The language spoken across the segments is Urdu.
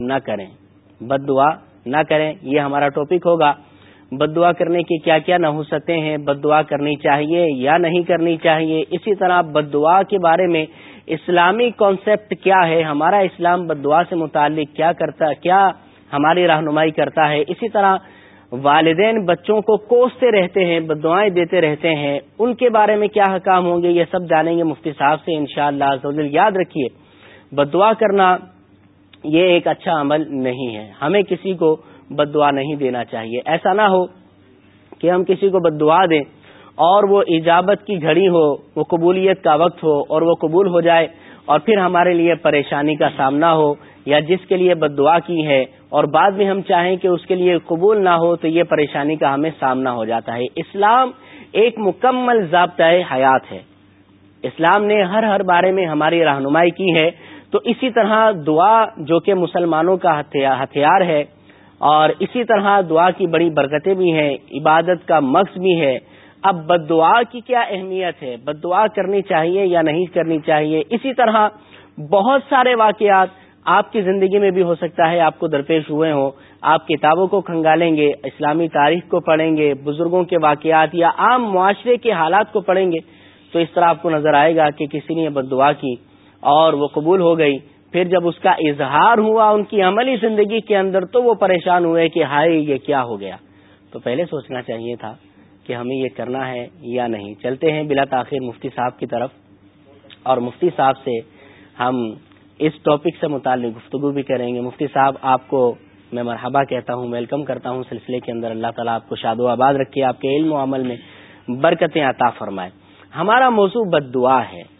نہ کریں۔ بد دعا نہ کریں، یہ ہمارا ٹاپک ہوگا۔ بد دعا کرنے کی کیا کیا نہ ہو سکتے ہیں، بد دعا کرنی چاہیے یا نہیں کرنی چاہیے، اسی طرح بد دعا کے بارے میں اسلامی کانسیپٹ کیا ہے، ہمارا اسلام بد دعا سے متعلق کیا کرتا، کیا ہماری رہنمائی کرتا ہے۔ اسی طرح والدین بچوں کو کوستے رہتے ہیں، بد دعائیں دیتے رہتے ہیں۔ ان کے بارے میں کیا حکام ہوں گے، یہ سب جانیں گے مفتی صاحب سے، انشاءاللہ۔ شاء اللہ یاد رکھیے، بد دعا کرنا یہ ایک اچھا عمل نہیں ہے۔ ہمیں کسی کو بد دعا نہیں دینا چاہیے۔ ایسا نہ ہو کہ ہم کسی کو بد دعا دیں اور وہ ایجابت کی گھڑی ہو، وہ قبولیت کا وقت ہو اور وہ قبول ہو جائے اور پھر ہمارے لیے پریشانی کا سامنا ہو یا جس کے لیے بد دعا کی ہے اور بعد میں ہم چاہیں کہ اس کے لیے قبول نہ ہو تو یہ پریشانی کا ہمیں سامنا ہو جاتا ہے۔ اسلام ایک مکمل ضابطۂ حیات ہے۔ اسلام نے ہر ہر بارے میں ہماری رہنمائی کی ہے۔ تو اسی طرح دعا جو کہ مسلمانوں کا ہتھیار ہے اور اسی طرح دعا کی بڑی برکتیں بھی ہیں، عبادت کا مقص بھی ہے۔ اب بد دعا کی کیا اہمیت ہے؟ بد دعا کرنی چاہیے یا نہیں کرنی چاہیے؟ اسی طرح بہت سارے واقعات آپ کی زندگی میں بھی ہو سکتا ہے، آپ کو درپیش ہوئے ہوں۔ آپ کتابوں کو کھنگالیں گے، اسلامی تاریخ کو پڑھیں گے، بزرگوں کے واقعات یا عام معاشرے کے حالات کو پڑھیں گے، تو اس طرح آپ کو نظر آئے گا کہ کسی نے بد دعا کی۔ اور وہ قبول ہو گئی۔ پھر جب اس کا اظہار ہوا ان کی عملی زندگی کے اندر تو وہ پریشان ہوئے کہ ہائے یہ کیا ہو گیا۔ تو پہلے سوچنا چاہیے تھا کہ ہمیں یہ کرنا ہے یا نہیں۔ چلتے ہیں بلا تاخیر مفتی صاحب کی طرف۔ اور مفتی صاحب سے ہم اس ٹاپک سے متعلق گفتگو بھی کریں گے۔ مفتی صاحب، آپ کو میں مرحبا کہتا ہوں، ویلکم کرتا ہوں۔ سلسلے کے اندر اللہ تعالیٰ آپ کو شاد و آباد رکھے، آپ کے علم و عمل میں برکتیں عطا فرمائے۔ ہمارا موضوع بد دعا ہے۔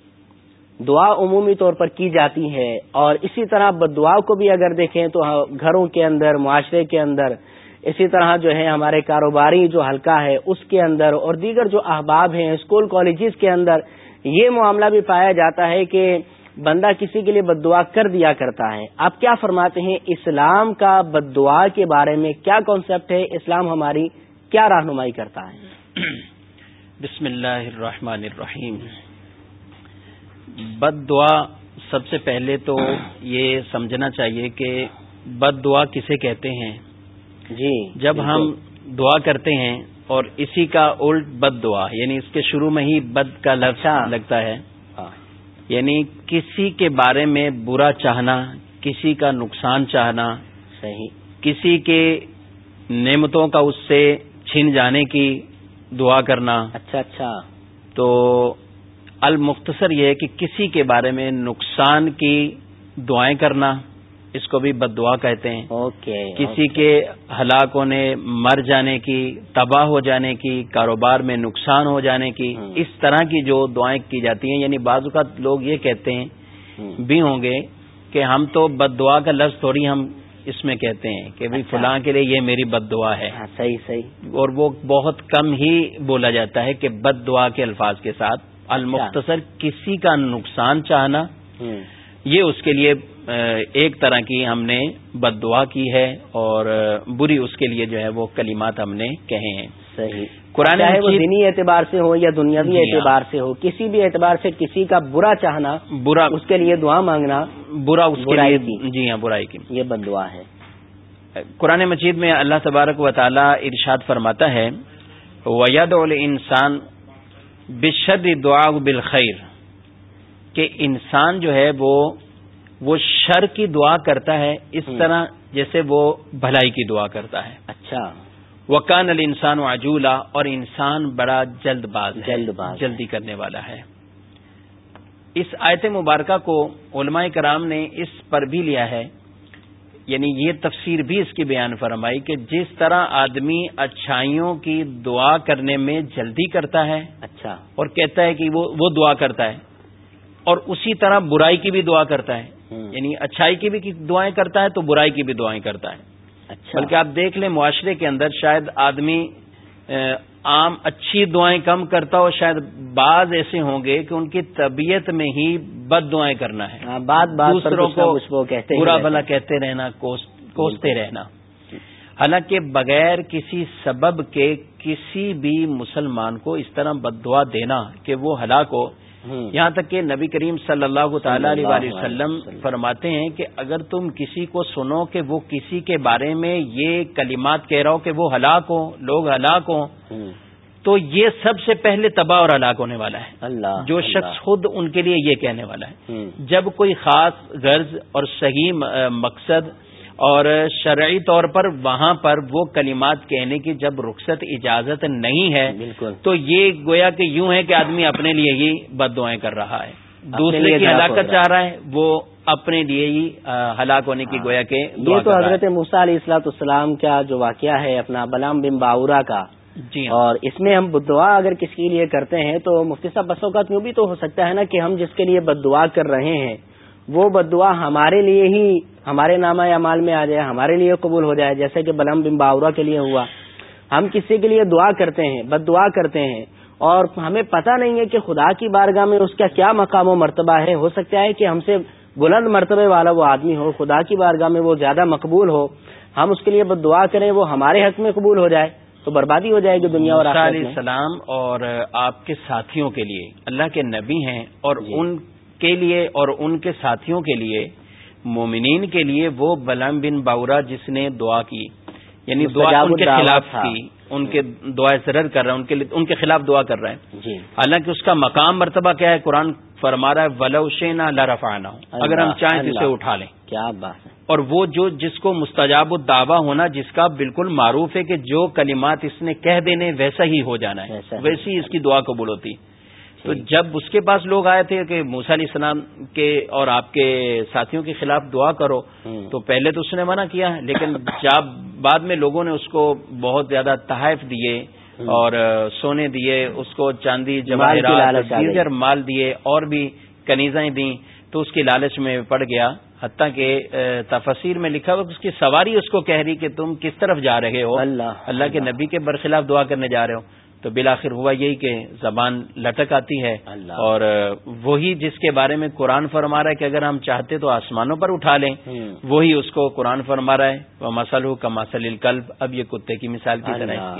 دعا عمومی طور پر کی جاتی ہے اور اسی طرح بد دعا کو بھی اگر دیکھیں تو گھروں کے اندر، معاشرے کے اندر، اسی طرح جو ہے ہمارے کاروباری جو حلقہ ہے، اس کے اندر اور دیگر جو احباب ہیں، اسکول، کالجز کے اندر، یہ معاملہ بھی پایا جاتا ہے کہ بندہ کسی کے لیے بد دعا کر دیا کرتا ہے۔ آپ کیا فرماتے ہیں، اسلام کا بد دعا کے بارے میں کیا کانسیپٹ ہے؟ اسلام ہماری کیا رہنمائی کرتا ہے؟ بسم اللہ الرحمن الرحیم۔ بد دعا سب سے پہلے تو یہ سمجھنا چاہیے کہ بد دعا کسے کہتے ہیں؟ جی جب ہم دعا کرتے ہیں اور اسی کا الٹ بد دعا یعنی اس کے شروع میں ہی بد کا لفظ اچھا۔ لگتا ہے۔ ہاں۔ یعنی کسی کے بارے میں برا چاہنا کسی کا نقصان چاہنا صحیح۔ کسی کے نعمتوں کا اس سے چھن جانے کی دعا کرنا۔ اچھا اچھا۔ تو المختصر یہ ہے کہ کسی کے بارے میں نقصان کی دعائیں کرنا اس کو بھی بد دعا کہتے ہیں۔ اوکے کسی کے ہلاکوں نے مر جانے کی تباہ ہو جانے کی کاروبار میں نقصان ہو جانے کی اس طرح کی جو دعائیں کی جاتی ہیں یعنی بعض اوقات لوگ یہ کہتے ہیں بھی ہوں گے کہ ہم تو بد دعا کا لفظ تھوڑی ہم اس میں کہتے ہیں کہ اچھا۔ فلاں کے لیے یہ میری بد دعا ہے۔ ہاں، صحیح صحیح۔ اور وہ بہت کم ہی بولا جاتا ہے کہ بد دعا کے الفاظ کے ساتھ۔ المختصر کسی کا نقصان چاہنا یہ اس کے لیے ایک طرح کی ہم نے بد دعا کی ہے اور بری اس کے لیے جو ہے وہ کلمات ہم نے کہے ہیں۔ صحیح۔ قرآن وہ دینی اعتبار سے ہو یا دنیاوی جی ہاں۔ اعتبار سے ہو کسی بھی اعتبار سے کسی کا برا چاہنا برا اس کے لیے دعا مانگنا برا اس کے لیے جی ہاں برائی کی۔ یہ بد دعا ہے۔ قرآن مجید میں اللہ تبارک و تعالی ارشاد فرماتا ہے وید انسان بشد دعا بالخیر کہ انسان جو ہے وہ وہ شر کی دعا کرتا ہے اس طرح جیسے وہ بھلائی کی دعا کرتا ہے۔ اچھا۔ وکان ال انسان عجولا اور انسان بڑا جلد باز جلد باز جلدی کرنے والا ہے۔ اس آیت مبارکہ کو علماء کرام نے اس پر بھی لیا ہے۔ یعنی یہ تفسیر بھی اس کی بیان فرمائی کہ جس طرح آدمی اچھائیوں کی دعا کرنے میں جلدی کرتا ہے اچھا۔ اور کہتا ہے کہ وہ وہ دعا کرتا ہے اور اسی طرح برائی کی بھی دعا کرتا ہے۔ یعنی اچھائی کی بھی دعائیں کرتا ہے تو برائی کی بھی دعائیں کرتا ہے۔ اچھا۔ بلکہ آپ دیکھ لیں معاشرے کے اندر شاید آدمی عام اچھی دعائیں کم کرتا ہو شاید بعض ایسے ہوں گے کہ ان کی طبیعت میں ہی بد دعائیں کرنا ہے۔ ہاں، بات بات دوسروں کو برا بلا کہتے رہنا کوستے رہنا۔ حالانکہ بغیر کسی سبب کے کسی بھی مسلمان کو اس طرح بد دعا دینا کہ وہ ہلاک ہو یہاں تک کہ نبی کریم صلی اللہ تعالی علیہ وسلم فرماتے ہیں کہ اگر تم کسی کو سنو کہ وہ کسی کے بارے میں یہ کلمات کہہ رہا ہو کہ وہ ہلاک ہو لوگ ہلاک ہوں تو یہ سب سے پہلے تباہ اور ہلاک ہونے والا ہے۔ اللہ جو شخص خود ان کے لیے یہ کہنے والا ہے۔ جب کوئی خاص غرض اور صحیح مقصد اور شرعی طور پر وہاں پر وہ کلمات کہنے کی جب رخصت اجازت نہیں ہے بالکل۔ تو یہ گویا کہ یوں ہے کہ آدمی اپنے لیے ہی بد دعائیں کر رہا ہے۔ دوسرے کی ہلاکت چاہ رہا ہے وہ اپنے لیے ہی ہلاک ہونے کی ہاں۔ گویا کہ یہ تو حضرت موسا علیہ السلاط السلام کا جو واقعہ ہے اپنا بلام بن باورا کا۔ جی ہاں۔ اور اس میں ہم بد دعا اگر کسی کے لیے کرتے ہیں تو مفتی صاحب بسوں کا یوں بھی تو ہو سکتا ہے نا کہ ہم جس کے لیے بد دعا کر رہے ہیں وہ بد دعا ہمارے لیے ہی ہمارے نامہ اعمال میں آ جائے ہمارے لیے قبول ہو جائے جیسے کہ بلم بن باورا کے لیے ہوا۔ ہم کسی کے لیے دعا کرتے ہیں بد دعا کرتے ہیں اور ہمیں پتہ نہیں ہے کہ خدا کی بارگاہ میں اس کا کیا مقام و مرتبہ ہے۔ ہو سکتا ہے کہ ہم سے بلند مرتبے والا وہ آدمی ہو خدا کی بارگاہ میں وہ زیادہ مقبول ہو۔ ہم اس کے لیے بد دعا کریں وہ ہمارے حق میں قبول ہو جائے تو بربادی ہو جائے گی دنیا اور علیہ السلام اور آپ کے ساتھیوں کے لیے اللہ کے نبی ہیں اور جی۔ ان کے لیے اور ان کے ساتھیوں کے لیے مومنین کے لیے وہ بلام بن باورا جس نے دعا کی یعنی دعا ان کے خلاف کی ان کے دعا سرد کر رہا ہے ان کے ان کے خلاف دعا کر رہا ہے۔ جی۔ حالانکہ اس کا مقام مرتبہ کیا ہے؟ قرآن فرما رہا ہے ولوشینا لرفانہ اگر ہم چاہیں تو اسے اٹھا لیں۔ کیا بات ہے۔ اور وہ جو جس کو مستجاب الدعوا ہونا جس کا بالکل معروف ہے کہ جو کلمات اس نے کہہ دینے ویسا ہی ہو جانا ہے۔ ویسی اس کی دعا قبول ہوتی۔ تو جب اس کے پاس لوگ آئے تھے کہ موسا علیہ السلام کے اور آپ کے ساتھیوں کے خلاف دعا کرو تو پہلے تو اس نے منع کیا لیکن جب بعد میں لوگوں نے اس کو بہت زیادہ تحائف دیے اور سونے دیے اس کو چاندی جواہرات مال دیے اور بھی کنیزیں دیں تو اس کی لالچ میں پڑ گیا۔ حتیٰ کہ تفسیر میں لکھا ہوا اس کی سواری اس کو کہہ رہی کہ تم کس طرف جا رہے ہو؟ اللہ اللہ کے نبی کے برخلاف دعا کرنے جا رہے ہو۔ تو بالآخر ہوا یہی کہ زبان لٹک آتی ہے اور وہی جس کے بارے میں قرآن فرما رہا ہے کہ اگر ہم چاہتے تو آسمانوں پر اٹھا لیں وہی اس کو قرآن فرما رہا ہے۔ وہ مسل ہو القلب اب یہ کتے کی مثال کی طرح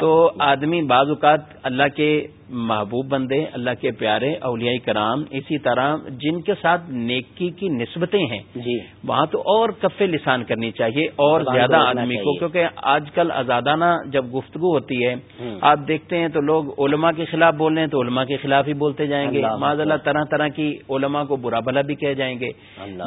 تو آدمی بعض اوقات اللہ کے محبوب بندے اللہ کے پیارے اولیاء کرام اسی طرح جن کے ساتھ نیکی کی نسبتیں ہیں جی۔ وہاں تو اور کف لسان کرنی چاہیے اور زیادہ آدمی کو کیونکہ آج کل آزادانہ جب گفتگو ہوتی ہے آپ دیکھتے ہیں تو لوگ علماء کے خلاف بول رہے ہیں تو علماء کے خلاف ہی بولتے جائیں گے۔ معذ اللہ طرح طرح کی علماء کو برا بھلا بھی کہہ جائیں گے۔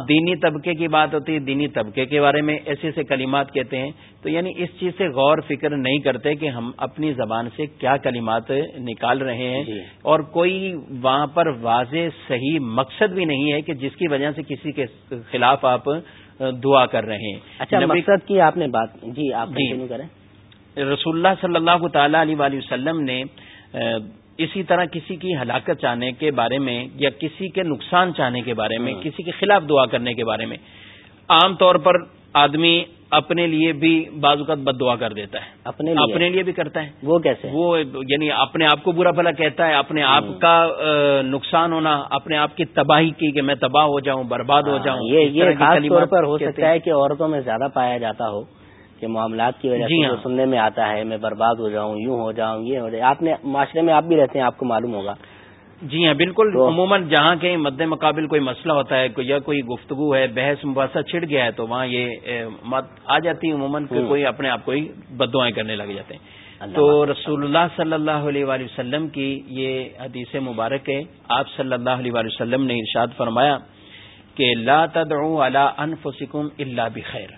دینی طبقے کی بات ہوتی ہے دینی طبقے کے بارے میں ایسے ایسے کلمات کہتے ہیں۔ تو یعنی اس چیز سے غور فکر نہیں کرتے کہ ہم اپنی زبان سے کیا کلمات نکال رہے ہیں جی۔ اور کوئی وہاں پر واضح صحیح مقصد بھی نہیں ہے کہ جس کی وجہ سے کسی کے خلاف آپ دعا کر رہے ہیں۔ اچھا مقصد کی آپ نے بات جی آپ جی۔ کریں۔ رسول اللہ صلی اللہ تعالی علیہ وسلم نے اسی طرح کسی کی ہلاکت چاہنے کے بارے میں یا کسی کے نقصان چاہنے کے بارے میں کسی کے خلاف دعا کرنے کے بارے میں عام طور پر آدمی اپنے لیے بھی بعض اوقات بد دعا کر دیتا ہے۔ اپنے لیے؟ اپنے لیے بھی کرتا ہے۔ وہ کیسے؟ وہ یعنی اپنے آپ کو برا بھلا کہتا ہے اپنے آپ کا نقصان ہونا اپنے آپ کی تباہی کی کہ میں تباہ ہو جاؤں برباد ہو جاؤں یہ خاص طور پر ہو سکتا ہے کہ عورتوں میں زیادہ پایا جاتا ہو کہ معاملات کی وجہ سے ہاں۔ سننے میں آتا ہے میں برباد ہو جاؤں یوں ہو جاؤں یہ ہو جائے آپ نے معاشرے میں آپ بھی رہتے ہیں آپ کو معلوم ہوگا۔ جی ہاں بالکل عموماً جہاں کہیں مد مقابل کوئی مسئلہ ہوتا ہے یا کوئی گفتگو ہے بحث مباحثہ چھڑ گیا ہے تو وہاں یہ مت آ جاتی ہے عموماً کوئی اپنے آپ کو ہی بدوائیں کرنے لگ جاتے ہیں۔ تو رسول اللہ صلی اللہ علیہ وآلہ وسلم کی یہ حدیث مبارک ہے۔ آپ صلی اللہ علیہ وآلہ وسلم نے ارشاد فرمایا کہ لا تدعو علی انفسکم الا بخیر۔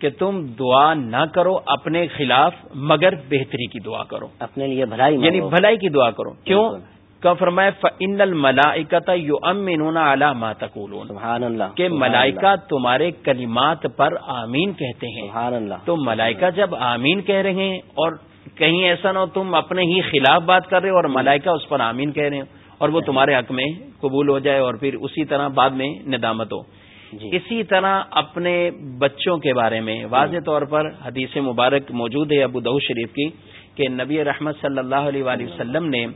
کہ تم دعا نہ کرو اپنے خلاف مگر بہتری کی دعا کرو۔ اپنے لیے بھلائی یعنی بھلائی کی دعا کرو۔ کیوں؟ کا فرمایا فن الملائکت یو امین اعلیٰ سبحان اللہ کہ ملائکہ تمہارے کلمات پر آمین کہتے ہیں۔ سبحان اللہ تو ملائکہ جب آمین کہہ رہے ہیں اور کہیں ایسا نہ ہو تم اپنے ہی خلاف بات کر رہے ہو اور ملائکہ اس پر آمین کہہ رہے ہو اور وہ تمہارے حق میں قبول ہو جائے اور پھر اسی طرح بعد میں ندامت ہو۔ جی۔ اسی طرح اپنے بچوں کے بارے میں واضح طور پر حدیث مبارک موجود ہے ابو دہو شریف کی کہ نبی رحمت صلی اللہ علیہ وآلہ وسلم نے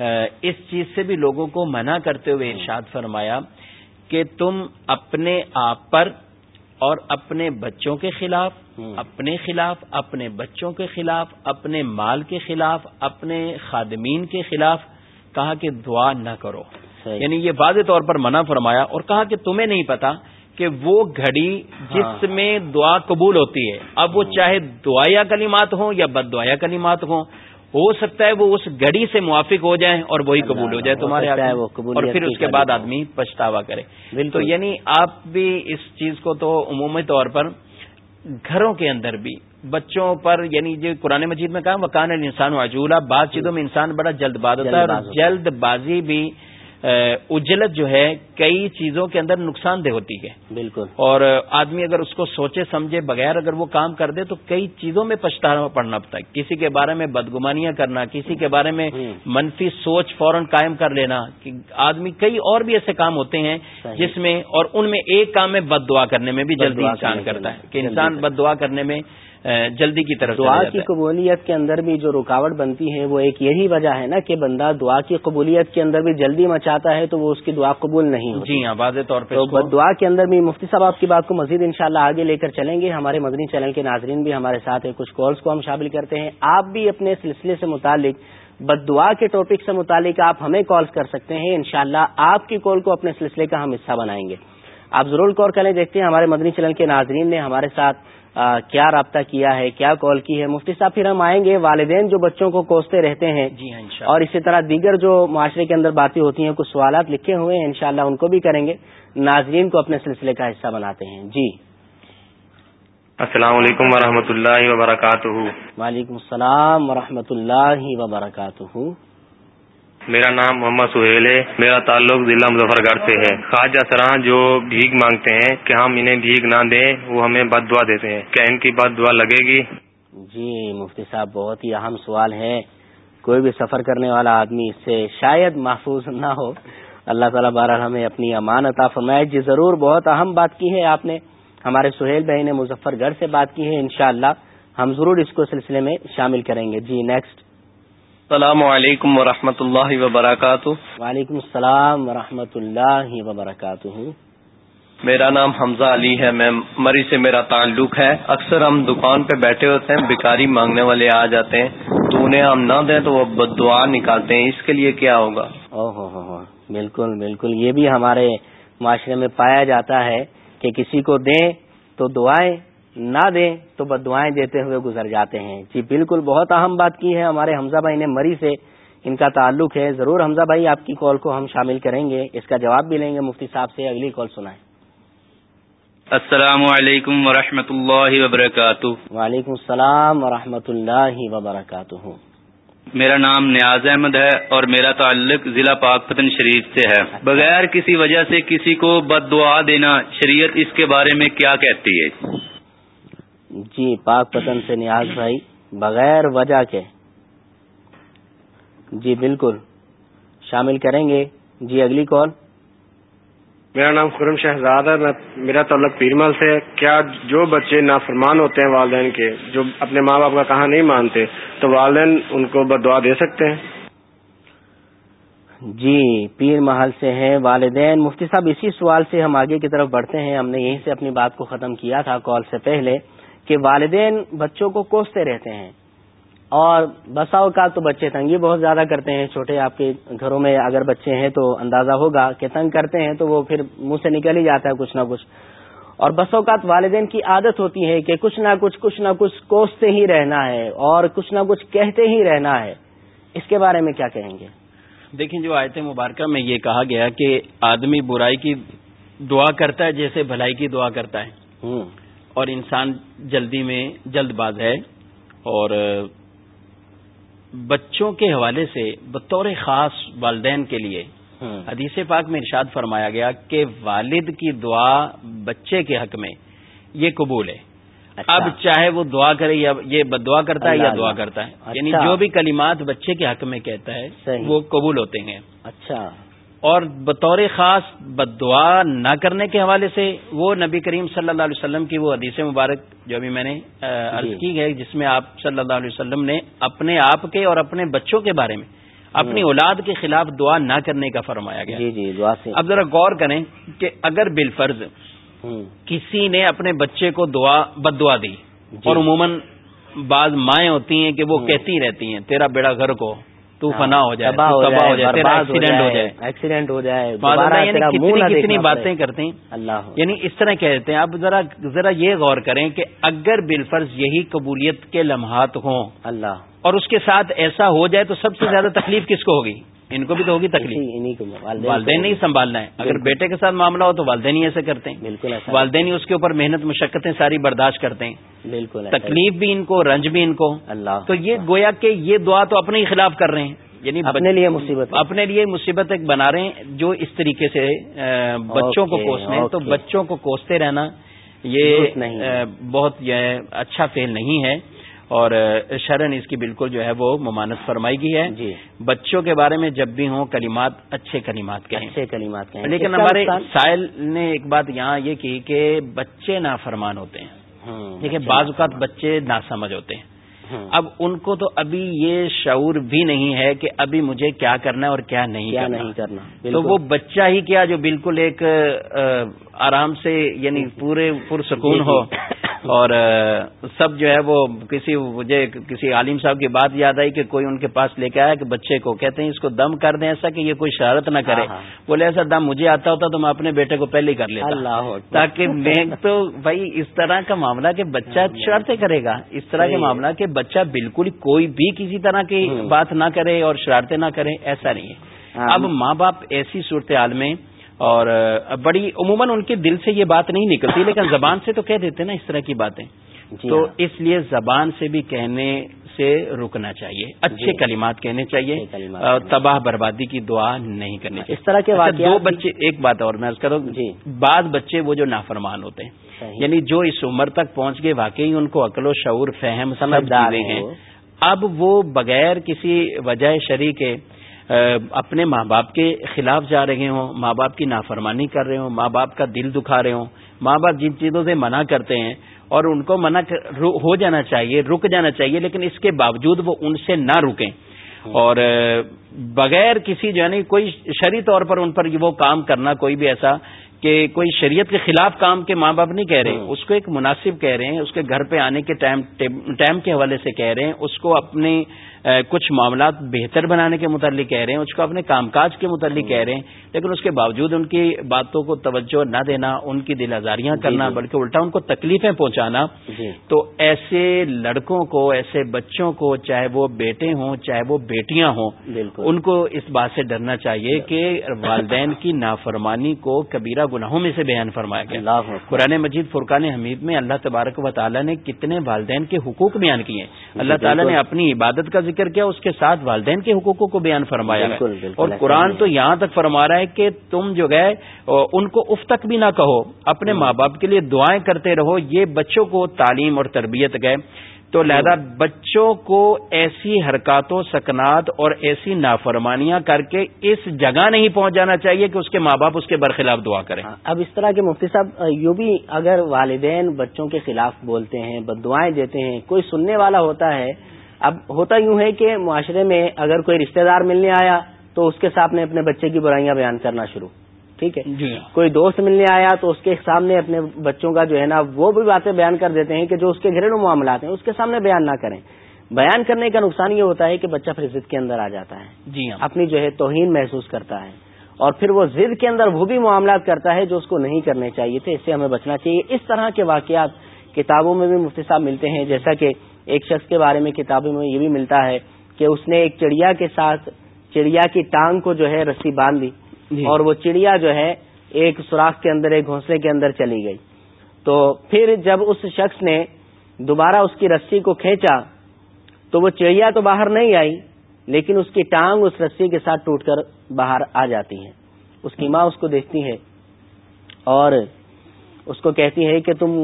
اس چیز سے بھی لوگوں کو منع کرتے ہوئے ارشاد فرمایا کہ تم اپنے آپ پر اور اپنے بچوں کے خلاف اپنے خلاف اپنے بچوں کے خلاف اپنے مال کے خلاف اپنے خادمین کے خلاف کہا کہ دعا نہ کرو۔ یعنی یہ واضح طور پر منع فرمایا اور کہا کہ تمہیں نہیں پتا کہ وہ گھڑی جس ہاں۔ میں دعا قبول ہوتی ہے اب وہ چاہے دعایا کلمات ہوں یا بد دعایا کلمات ہوں ہو سکتا ہے وہ اس گھڑی سے موافق ہو جائیں اور وہی قبول ہو جائے تمہارے اور پھر اس کے بعد آدمی پچھتاوا کرے۔ تو یعنی آپ بھی اس چیز کو تو عمومی طور پر گھروں کے اندر بھی بچوں پر یعنی جو قرآن مجید میں کہا وکان انسان عجولہ بعض چیزوں میں انسان بڑا جلد باز ہوتا ہے اور جلد بازی بھی اجلت جو ہے کئی چیزوں کے اندر نقصان دہ ہوتی ہے۔ بالکل۔ اور آدمی اگر اس کو سوچے سمجھے بغیر اگر وہ کام کر دے تو کئی چیزوں میں پچھتانا پڑنا پڑتا ہے۔ کسی کے بارے میں بدگمانیاں کرنا کسی کے بارے میں منفی سوچ فوراً قائم کر لینا کہ آدمی کئی اور بھی ایسے کام ہوتے ہیں جس میں اور ان میں ایک کام میں بد دعا کرنے میں بھی جلدی انسان کرتا ہے۔ کہ انسان بد دعا کرنے میں جلدی کی طرف دعا کی قبولیت کے اندر بھی جو رکاوٹ بنتی ہے وہ ایک یہی وجہ ہے نا کہ بندہ دعا کی قبولیت کے اندر بھی جلدی مچاتا ہے تو وہ اس کی دعا قبول نہیں ہوتی۔ جی ہاں واضح طور پہ دعا کے اندر بھی مفتی صاحب آپ کی بات کو مزید انشاءاللہ شاء آگے لے کر چلیں گے۔ ہمارے مدنی چینل کے ناظرین بھی ہمارے ساتھ ہیں۔ کچھ کالس کو ہم شامل کرتے ہیں۔ آپ بھی اپنے سلسلے سے متعلق بد دعا کے ٹاپک سے متعلق آپ ہمیں کالز کر سکتے ہیں۔ انشاءاللہ شاء آپ کی کال کو اپنے سلسلے کا ہم حصہ بنائیں گے۔ آپ ضرور کال کریں دیکھتے ہیں ہمارے مدنی چینل کے ناظرین نے ہمارے ساتھ کیا رابطہ کیا ہے کیا کال کی ہے؟ مفتی صاحب پھر ہم آئیں گے والدین جو بچوں کو کوستے رہتے ہیں جی ہاں اور اسی طرح دیگر جو معاشرے کے اندر باتیں ہوتی ہیں کچھ سوالات لکھے ہوئے ہیں انشاءاللہ ان کو بھی کریں گے۔ ناظرین کو اپنے سلسلے کا حصہ بناتے ہیں۔ جی۔ السلام علیکم ورحمۃ اللہ وبرکاتہ۔ وعلیکم السلام ورحمۃ اللہ وبرکاتہ۔ میرا نام محمد سہیل ہے۔ میرا تعلق ضلع مظفر گڑھ سے ہے۔ خواجہ سراہ جو بھیگ مانگتے ہیں کہ ہم انہیں بھیگ نہ دیں، وہ ہمیں بد دعا دیتے ہیں۔ کیا ان کی بد دعا لگے گی؟ جی مفتی صاحب، بہت ہی اہم سوال ہے۔ کوئی بھی سفر کرنے والا آدمی اس سے شاید محفوظ نہ ہو۔ اللہ تعالیٰ بارہ ہمیں اپنی امانت فرمائے۔ جی ضرور، بہت اہم بات کی ہے آپ نے۔ ہمارے سہیل بھائی نے مظفر گڑھ سے بات کی ہے، انشاءاللہ ہم ضرور اس کو سلسلے میں شامل کریں گے۔ جی نیکسٹ السلام علیکم ورحمۃ اللہ وبرکاتہ۔ وعلیکم السلام ورحمۃ اللہ وبرکاتہ۔ میرا نام حمزہ علی ہے میں مری سے میرا تعلق ہے۔ اکثر ہم دکان پہ بیٹھے ہوتے ہیں بیکاری مانگنے والے آ جاتے ہیں۔ تو انہیں ہم نہ دیں تو وہ بد دعا نکالتے ہیں۔ اس کے لیے کیا ہوگا؟ او ہو ہو بالکل بالکل۔ یہ بھی ہمارے معاشرے میں پایا جاتا ہے کہ کسی کو دیں تو دعائیں نہ دیں تو بد دعائیں دیتے ہوئے گزر جاتے ہیں۔ جی بالکل بہت اہم بات کی ہے ہمارے حمزہ بھائی نے مری سے ان کا تعلق ہے۔ ضرور حمزہ بھائی آپ کی کال کو ہم شامل کریں گے۔ اس کا جواب بھی لیں گے۔ مفتی صاحب سے اگلی کال سنائیں۔ السلام علیکم ورحمۃ اللہ وبرکاتہ۔ وعلیکم السلام ورحمۃ اللہ وبرکاتہ۔ میرا نام نیاز احمد ہے اور میرا تعلق ضلع پاک پتن شریف سے ہے۔ بغیر کسی وجہ سے کسی کو بد دعا دینا شریعت اس کے بارے میں کیا کہتی ہے؟ جی پاک پتن سے نیاز بھائی بغیر وجہ کے۔ جی بالکل۔ شامل کریں گے۔ جی اگلی کال۔ میرا نام خرم شہزاد ہے میں میرا تعلق پیرمل سے کیا جو بچے نافرمان ہوتے ہیں والدین کے جو اپنے ماں باپ کا کہاں نہیں مانتے تو والدین ان کو بدعا دے سکتے ہیں؟ جی پیر محل سے ہیں۔ والدین مفتی صاحب اسی سوال سے ہم آگے کی طرف بڑھتے ہیں۔ ہم نے یہیں سے اپنی بات کو ختم کیا تھا کال سے پہلے۔ کہ والدین بچوں کو کوستے رہتے ہیں اور بسا اوقات تو بچے تنگی بہت زیادہ کرتے ہیں چھوٹے آپ کے گھروں میں اگر بچے ہیں تو اندازہ ہوگا کہ تنگ کرتے ہیں تو وہ پھر منہ سے نکل ہی جاتا ہے کچھ نہ کچھ۔ اور بس اوقات والدین کی عادت ہوتی ہے کہ کچھ نہ کچھ کچھ نہ کچھ کوستے ہی رہنا ہے اور کچھ نہ کچھ کہتے ہی رہنا ہے۔ اس کے بارے میں کیا کہیں گے؟ دیکھیں جو آیت مبارکہ میں یہ کہا گیا کہ آدمی برائی کی دعا کرتا ہے جیسے بھلائی کی دعا کرتا ہے۔ اور انسان جلدی میں جلد باز ہے اور بچوں کے حوالے سے بطور خاص والدین کے لیے حدیث پاک میں ارشاد فرمایا گیا کہ والد کی دعا بچے کے حق میں یہ قبول ہے۔ اچھا۔ اب چاہے وہ دعا کرے یا یہ بد دعا کرتا ہے یا دعا کرتا ہے اچھا۔ یعنی جو بھی کلمات بچے کے حق میں کہتا ہے وہ قبول ہوتے ہیں۔ اچھا۔ اور بطور خاص بد دعا نہ کرنے کے حوالے سے وہ نبی کریم صلی اللہ علیہ وسلم کی وہ حدیث مبارک جو ابھی میں نے عرض جی۔ کی ہے جس میں آپ صلی اللہ علیہ وسلم نے اپنے آپ کے اور اپنے بچوں کے بارے میں اپنی اولاد کے خلاف دعا نہ کرنے کا فرمایا گیا۔ جی جی دعا سے۔ اب ذرا غور کریں کہ اگر بالفرض کسی نے اپنے بچے کو دعا بد دعا دی جی۔ اور عموماً بعض مائیں ہوتی ہیں کہ وہ کہتی رہتی ہیں تیرا بیڑا گھر کو۔ تو فنا ہو جائے تباہ ہو جائے ایکسیڈنٹ ہو جائے ایکسیڈنٹ ہو جائے یعنی کتنی باتیں کرتے ہیں؟ اللہ یعنی اس طرح کہتے ہیں اب ذرا ذرا یہ غور کریں کہ اگر بالفرض یہی قبولیت کے لمحات ہوں اللہ اور اس کے ساتھ ایسا ہو جائے تو سب سے زیادہ تکلیف کس کو ہوگی؟ ان کو بھی تو ہوگی تکلیف۔ والدین نہیں سنبھالنا ہے۔ اگر بیٹے کے ساتھ معاملہ ہو تو والدین ہی ایسے کرتے ہیں۔ بالکل والدین ہی اس کے اوپر محنت مشقتیں ساری برداشت کرتے ہیں۔ بالکل تکلیف بھی ان کو رنج بھی ان کو۔ اللہ۔ تو یہ گویا کہ یہ دعا تو اپنے ہی خلاف کر رہے ہیں۔ یعنی اپنے لیے مصیبت۔ اپنے لیے مصیبت ایک بنا رہے ہیں جو اس طریقے سے بچوں کو کوسنے تو بچوں کو کوستے رہنا یہ بہت اچھا فیل نہیں ہے۔ اور شرن اس کی بالکل جو ہے وہ ممانت فرمائی گئی ہے۔ جی۔ بچوں کے بارے میں جب بھی ہوں کلمات اچھے کلمات کے اچھے کلمات کے لیکن ہمارے سائل نے ایک بات یہاں یہ کی کہ بچے نافرمان ہوتے ہیں۔ دیکھیے بعض اوقات بچے ناسمجھ ہوتے ہیں۔ اب ان کو تو ابھی یہ شعور بھی نہیں ہے کہ ابھی مجھے کیا کرنا ہے اور کیا نہیں کیا نہیں کرنا تو وہ بچہ ہی کیا جو بالکل ایک آرام سے یعنی پورے پرسکون جی، جی۔ ہو۔ اور سب جو ہے وہ کسی مجھے کسی عالم صاحب کی بات یاد آئی کہ کوئی ان کے پاس لے کے آیا کہ بچے کو کہتے ہیں اس کو دم کر دیں ایسا کہ یہ کوئی شرارت نہ کرے۔ ہاں، ہاں۔ بولے ایسا دم مجھے آتا ہوتا تو میں اپنے بیٹے کو پہلے ہی کر لیتا۔ اللہ تاکہ میں تو بھائی اس طرح کا معاملہ کہ بچہ شرارتیں کرے گا۔ اس طرح کے معاملہ کہ بچہ بالکل کوئی بھی کسی طرح کی بات نہ کرے اور شرارتیں نہ کرے ایسا نہیں ہے۔ ہاں۔ اب ماں باپ ایسی صورتحال میں اور بڑی عموماً ان کے دل سے یہ بات نہیں نکلتی لیکن زبان سے تو کہہ دیتے نا اس طرح کی باتیں۔ جی تو ہاں۔ اس لیے زبان سے بھی کہنے سے رکنا چاہیے اچھے جی۔ کلمات کہنے چاہیے تباہ بربادی کی دعا نہیں کرنی چاہیے۔ اس طرح کے اچھا، دو بچے ایک بات اور میں کروں جی۔ بعض بچے وہ جو نافرمان ہوتے ہیں یعنی جو اس عمر تک پہنچ گئے واقعی ان کو عقل و شعور فہم سمجھدار ہیں۔ اب وہ بغیر کسی وجہ شریک کے اپنے ماں باپ کے خلاف جا رہے ہوں ماں باپ کی نافرمانی کر رہے ہوں ماں باپ کا دل دکھا رہے ہوں ماں باپ جن چیزوں سے منع کرتے ہیں اور ان کو منع ہو جانا چاہیے رک جانا چاہیے لیکن اس کے باوجود وہ ان سے نہ رکیں۔ اور بغیر کسی جو ہے نا کوئی شری طور پر ان پر وہ کام کرنا کوئی بھی ایسا کہ کوئی شریعت کے خلاف کام کے ماں باپ نہیں کہہ رہے اس کو ایک مناسب کہہ رہے ہیں اس کے گھر پہ آنے کے ٹائم کے حوالے سے کہہ رہے ہیں اس کو اپنے کچھ معاملات بہتر بنانے کے متعلق کہہ رہے ہیں اس کو اپنے کام کاج کے متعلق کہہ رہے ہیں لیکن اس کے باوجود ان کی باتوں کو توجہ نہ دینا ان کی دل آزاریاں جی، کرنا جی۔ بلکہ الٹا ان کو تکلیفیں پہنچانا جی۔ تو ایسے لڑکوں کو ایسے بچوں کو چاہے وہ بیٹے ہوں چاہے وہ بیٹیاں ہوں ان کو اس بات سے ڈرنا چاہیے کہ والدین کی نافرمانی کو کبیرہ گناہوں میں سے بیان فرمایا گیا۔ قرآن مجید فرقان حمید میں اللہ تبارک و تعالیٰ نے کتنے والدین کے حقوق بیان کیے۔ اللہ تعالیٰ نے اپنی عبادت کا ذکر کیا اس کے ساتھ والدین کے حقوقوں کو بیان فرمایا ہے۔ اور قرآن تو یہاں تک فرما رہا ہے کہ تم جو گئے ان کو اف تک بھی نہ کہو اپنے ماں باپ کے لیے دعائیں کرتے رہو یہ بچوں کو تعلیم اور تربیت گئے تو لہذا بچوں کو ایسی حرکات و سکنات اور ایسی نافرمانیاں کر کے اس جگہ نہیں پہنچ جانا چاہیے کہ اس کے ماں باپ اس کے برخلاف دعا کریں۔ ہاں، اب اس طرح کے مفتی صاحب یوں بھی اگر والدین بچوں کے خلاف بولتے ہیں بد دعائیں دیتے ہیں کوئی سننے والا ہوتا ہے اب ہوتا یوں ہے کہ معاشرے میں اگر کوئی رشتہ دار ملنے آیا تو اس کے سامنے اپنے بچے کی برائیاں بیان کرنا شروع۔ ٹھیک ہے؟ جی کوئی دوست ملنے آیا تو اس کے سامنے اپنے بچوں کا جو ہے نا وہ بھی باتیں بیان کر دیتے ہیں کہ جو اس کے گھریلو معاملات ہیں اس کے سامنے بیان نہ کریں۔ بیان کرنے کا نقصان یہ ہوتا ہے کہ بچہ پھر ضد کے اندر آ جاتا ہے۔ جی ہاں۔ اپنی جو ہے توہین محسوس کرتا ہے اور پھر وہ ضد کے اندر وہ بھی معاملات کرتا ہے جو اس کو نہیں کرنے چاہیے تھے اس سے ہمیں بچنا چاہیے۔ اس طرح کے واقعات کتابوں میں بھی مفتی صاحب ملتے ہیں جیسا کہ ایک شخص کے بارے میں کتابوں میں یہ بھی ملتا ہے کہ اس نے ایک چڑیا کے ساتھ چڑیا کی ٹانگ کو جو ہے رسی باندھ دی جی۔ اور وہ چڑیا جو ہے ایک سوراخ کے اندر ایک گھونسلے کے اندر چلی گئی۔ تو پھر جب اس شخص نے دوبارہ اس کی رسی کو کھینچا تو وہ چڑیا تو باہر نہیں آئی لیکن اس کی ٹانگ اس رسی کے ساتھ ٹوٹ کر باہر آ جاتی ہے۔ اس کی ماں اس کو دیکھتی ہے اور اس کو کہتی ہے کہ تم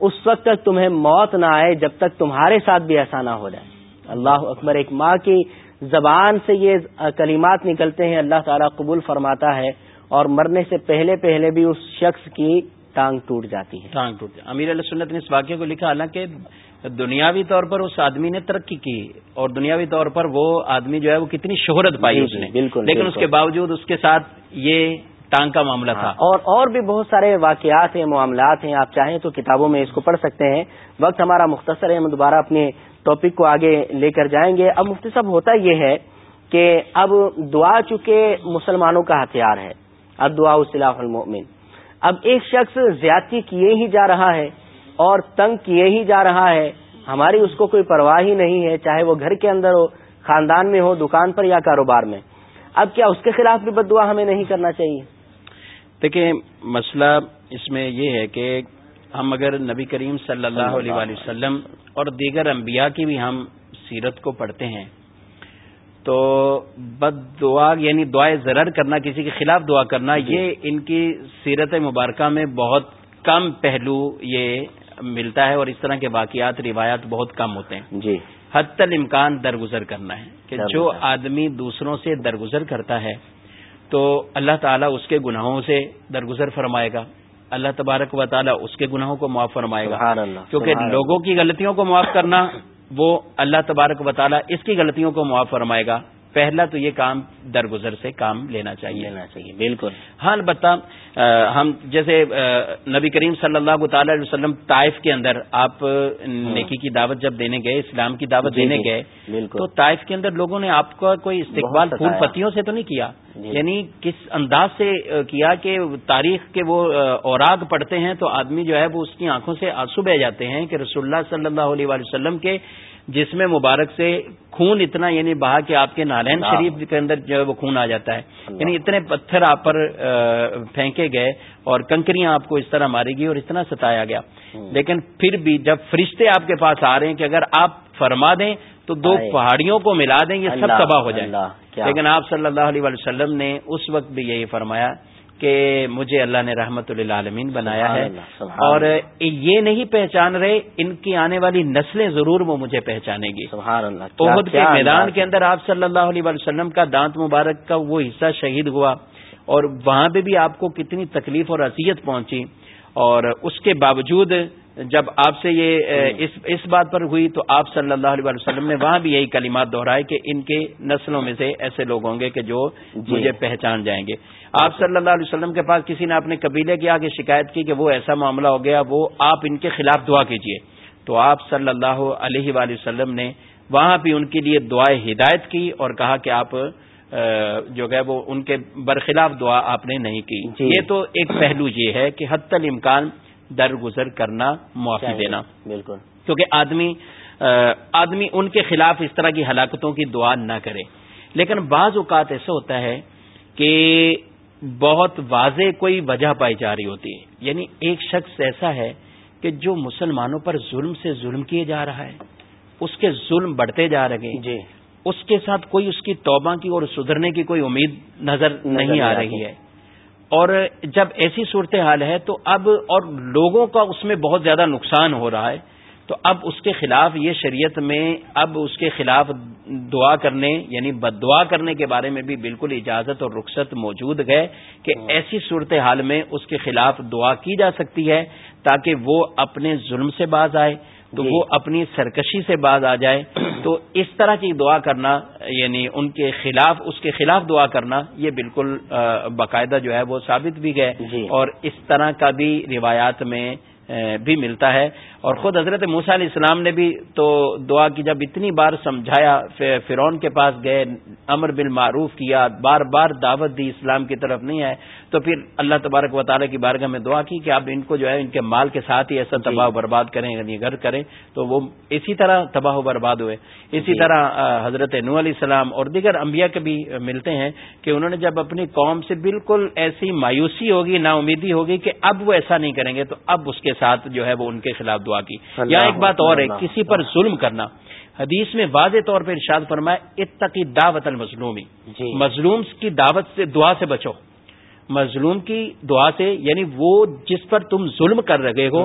اس وقت تک تمہیں موت نہ آئے جب تک تمہارے ساتھ بھی ایسا نہ ہو جائے۔ اللہ اکبر ایک ماں کی زبان سے یہ کلمات نکلتے ہیں اللہ تعالیٰ قبول فرماتا ہے اور مرنے سے پہلے پہلے بھی اس شخص کی ٹانگ ٹوٹ جاتی ہے۔ ٹانگ ٹوٹ امیر علیہ سنت نے اس واقعے کو لکھا حالانکہ دنیاوی طور پر اس آدمی نے ترقی کی اور دنیاوی طور پر وہ آدمی جو ہے وہ کتنی شہرت پائی جی، اس نے۔ بالکل لیکن اس کے باوجود اس کے ساتھ یہ ٹانگ کا معاملہ تھا۔ ہاں، اور اور بھی بہت سارے واقعات ہیں، معاملات ہیں، آپ چاہیں تو کتابوں میں اس کو پڑھ سکتے ہیں۔ وقت ہمارا مختصر ہے، ہم دوبارہ اپنے ٹاپک کو آگے لے کر جائیں گے۔ اب مفتی صاحب، ہوتا یہ ہے کہ اب دعا چونکہ مسلمانوں کا ہتھیار ہے۔ اب دعا صلاح المؤمن۔ اب ایک شخص زیادتی کیے ہی جا رہا ہے اور تنگ کیے ہی جا رہا ہے، ہماری اس کو کوئی پرواہ ہی نہیں ہے، چاہے وہ گھر کے اندر ہو، خاندان میں ہو، دکان پر یا کاروبار میں۔ اب کیا اس کے خلاف بھی بد دعا ہمیں نہیں کرنا چاہیے؟ دیکھیں مسئلہ اس میں یہ ہے کہ ہم اگر نبی کریم صلی اللہ علیہ وسلم اور دیگر انبیاء کی بھی ہم سیرت کو پڑھتے ہیں تو بد دعا یعنی دعائیں ضرر کرنا کسی کے خلاف دعا کرنا جی۔ یہ ان کی سیرت مبارکہ میں بہت کم پہلو یہ ملتا ہے اور اس طرح کے واقعات روایات بہت کم ہوتے ہیں۔ جی۔ حت الامکان درگزر کرنا ہے کہ جو آدمی دوسروں سے درگزر کرتا ہے تو اللہ تعالیٰ اس کے گناہوں سے درگزر فرمائے گا۔ اللہ تبارک و تعالیٰ اس کے گناہوں کو معاف فرمائے گا۔ کیونکہ لوگوں کی غلطیوں کو معاف کرنا وہ اللہ تبارک و تعالیٰ اس کی غلطیوں کو معاف فرمائے گا۔ پہلا تو یہ کام درگزر سے کام لینا چاہیے۔ لینا چاہیے بالکل۔ ہاں البتہ ہم جیسے نبی کریم صلی اللہ تعالی علیہ وسلم طائف کے اندر آپ نیکی کی دعوت جب دینے گئے اسلام کی دعوت جی، دینے جی، گئے تو طائف کے اندر لوگوں نے آپ کا کوئی استقبال پھول پتیوں سے تو نہیں کیا؟ جی۔ یعنی کس انداز سے کیا کہ تاریخ کے وہ اوراگ پڑھتے ہیں تو آدمی جو ہے وہ اس کی آنکھوں سے آنسو بہ جاتے ہیں کہ رسول اللہ صلی اللہ علیہ وسلم کے جس میں مبارک سے خون اتنا یعنی بہا کہ آپ کے نارائن شریف کے اندر جو ہے وہ خون آ جاتا ہے۔ یعنی اتنے پتھر آپ پر پھینکے گئے اور کنکریاں آپ کو اس طرح ماری گئی اور اتنا ستایا گیا۔ لیکن پھر بھی جب فرشتے آپ کے پاس آ رہے ہیں کہ اگر آپ فرما دیں تو دو پہاڑیوں کو ملا دیں یہ سب تباہ ہو جائے۔ لیکن آپ صلی اللہ علیہ وسلم نے اس وقت بھی یہی فرمایا کہ مجھے اللہ نے رحمت عالمین بنایا ہے۔ اور یہ نہیں پہچان رہے ان کی آنے والی نسلیں ضرور وہ مجھے پہچانے گی۔ عہد کے میدان کے اندر آپ صلی اللہ علیہ وسلم کا دانت مبارک کا وہ حصہ شہید ہوا۔ اور وہاں پہ بھی آپ کو کتنی تکلیف اور اذیت پہنچی اور اس کے باوجود جب آپ سے یہ اس بات پر ہوئی تو آپ صلی اللہ علیہ وسلم نے وہاں بھی یہی کلمات دہرائے کہ ان کے نسلوں میں سے ایسے لوگ ہوں گے کہ جو جی۔ مجھے پہچان جائیں گے آپ صلی اللہ علیہ وسلم کے پاس کسی نے اپنے قبیلے کی آگے شکایت کی کہ وہ ایسا معاملہ ہو گیا وہ آپ ان کے خلاف دعا کیجیے تو آپ صلی اللہ علیہ وآلہ وسلم نے وہاں بھی ان کے لیے دعائیں ہدایت کی اور کہا کہ آپ جو ہے وہ ان کے برخلاف دعا آپ نے نہیں کی۔ جی۔ یہ تو ایک پہلو یہ ہے کہ حت الامکان درگزر کرنا معافی دینا۔ بالکل۔ کیونکہ آدمی آدمی ان کے خلاف اس طرح کی ہلاکتوں کی دعا نہ کرے۔ لیکن بعض اوقات ایسا ہوتا ہے کہ بہت واضح کوئی وجہ پائی جا رہی ہوتی ہے۔ یعنی ایک شخص ایسا ہے کہ جو مسلمانوں پر ظلم سے ظلم کیے جا رہا ہے۔ اس کے ظلم بڑھتے جا رہے ہیں۔ جی۔ اس کے ساتھ کوئی اس کی توبہ کی اور سدھرنے کی کوئی امید نظر نہیں آ رہی ہے۔ اور جب ایسی صورتحال ہے تو اب اور لوگوں کا اس میں بہت زیادہ نقصان ہو رہا ہے۔ تو اب اس کے خلاف یہ شریعت میں اب اس کے خلاف دعا کرنے یعنی بد دعا کرنے کے بارے میں بھی بالکل اجازت اور رخصت موجود ہے کہ ایسی صورتحال میں اس کے خلاف دعا کی جا سکتی ہے تاکہ وہ اپنے ظلم سے باز آئے۔ تو جی۔ وہ اپنی سرکشی سے باز آ جائے تو اس طرح کی دعا کرنا یعنی ان کے خلاف اس کے خلاف دعا کرنا یہ بالکل باقاعدہ جو ہے وہ ثابت بھی گئے جی۔ اور اس طرح کا بھی روایات میں بھی ملتا ہے اور خود حضرت موسیٰ علیہ السلام نے بھی تو دعا کی جب اتنی بار سمجھایا فرون کے پاس گئے امر بن معروف کیا بار بار دعوت دی اسلام کی طرف نہیں آئے تو پھر اللہ تبارک و تعالیٰ کی بارگاہ میں دعا کی کہ آپ ان کو جو ہے ان کے مال کے ساتھ ہی ایسا جی۔ تباہ و برباد کریں یعنی گھر کریں تو وہ اسی طرح تباہ و برباد ہوئے اسی جی۔ طرح حضرت نو علیہ السلام اور دیگر انبیاء کے بھی ملتے ہیں کہ انہوں نے جب اپنی قوم سے بالکل ایسی مایوسی ہوگی نا امیدی ہوگی کہ اب وہ ایسا نہیں کریں گے تو اب اس کے ساتھ جو ہے وہ ان کے خلاف دعا کی۔ یا ایک بات اور ہے کسی پر ظلم کرنا۔ حدیث میں واضح طور پر ارشاد فرمایا اتقی دعوت المظلومی۔ جی۔ مظلوم کی دعوت سے دعا سے بچو۔ مظلوم کی دعا سے یعنی وہ جس پر تم ظلم کر رہے ہو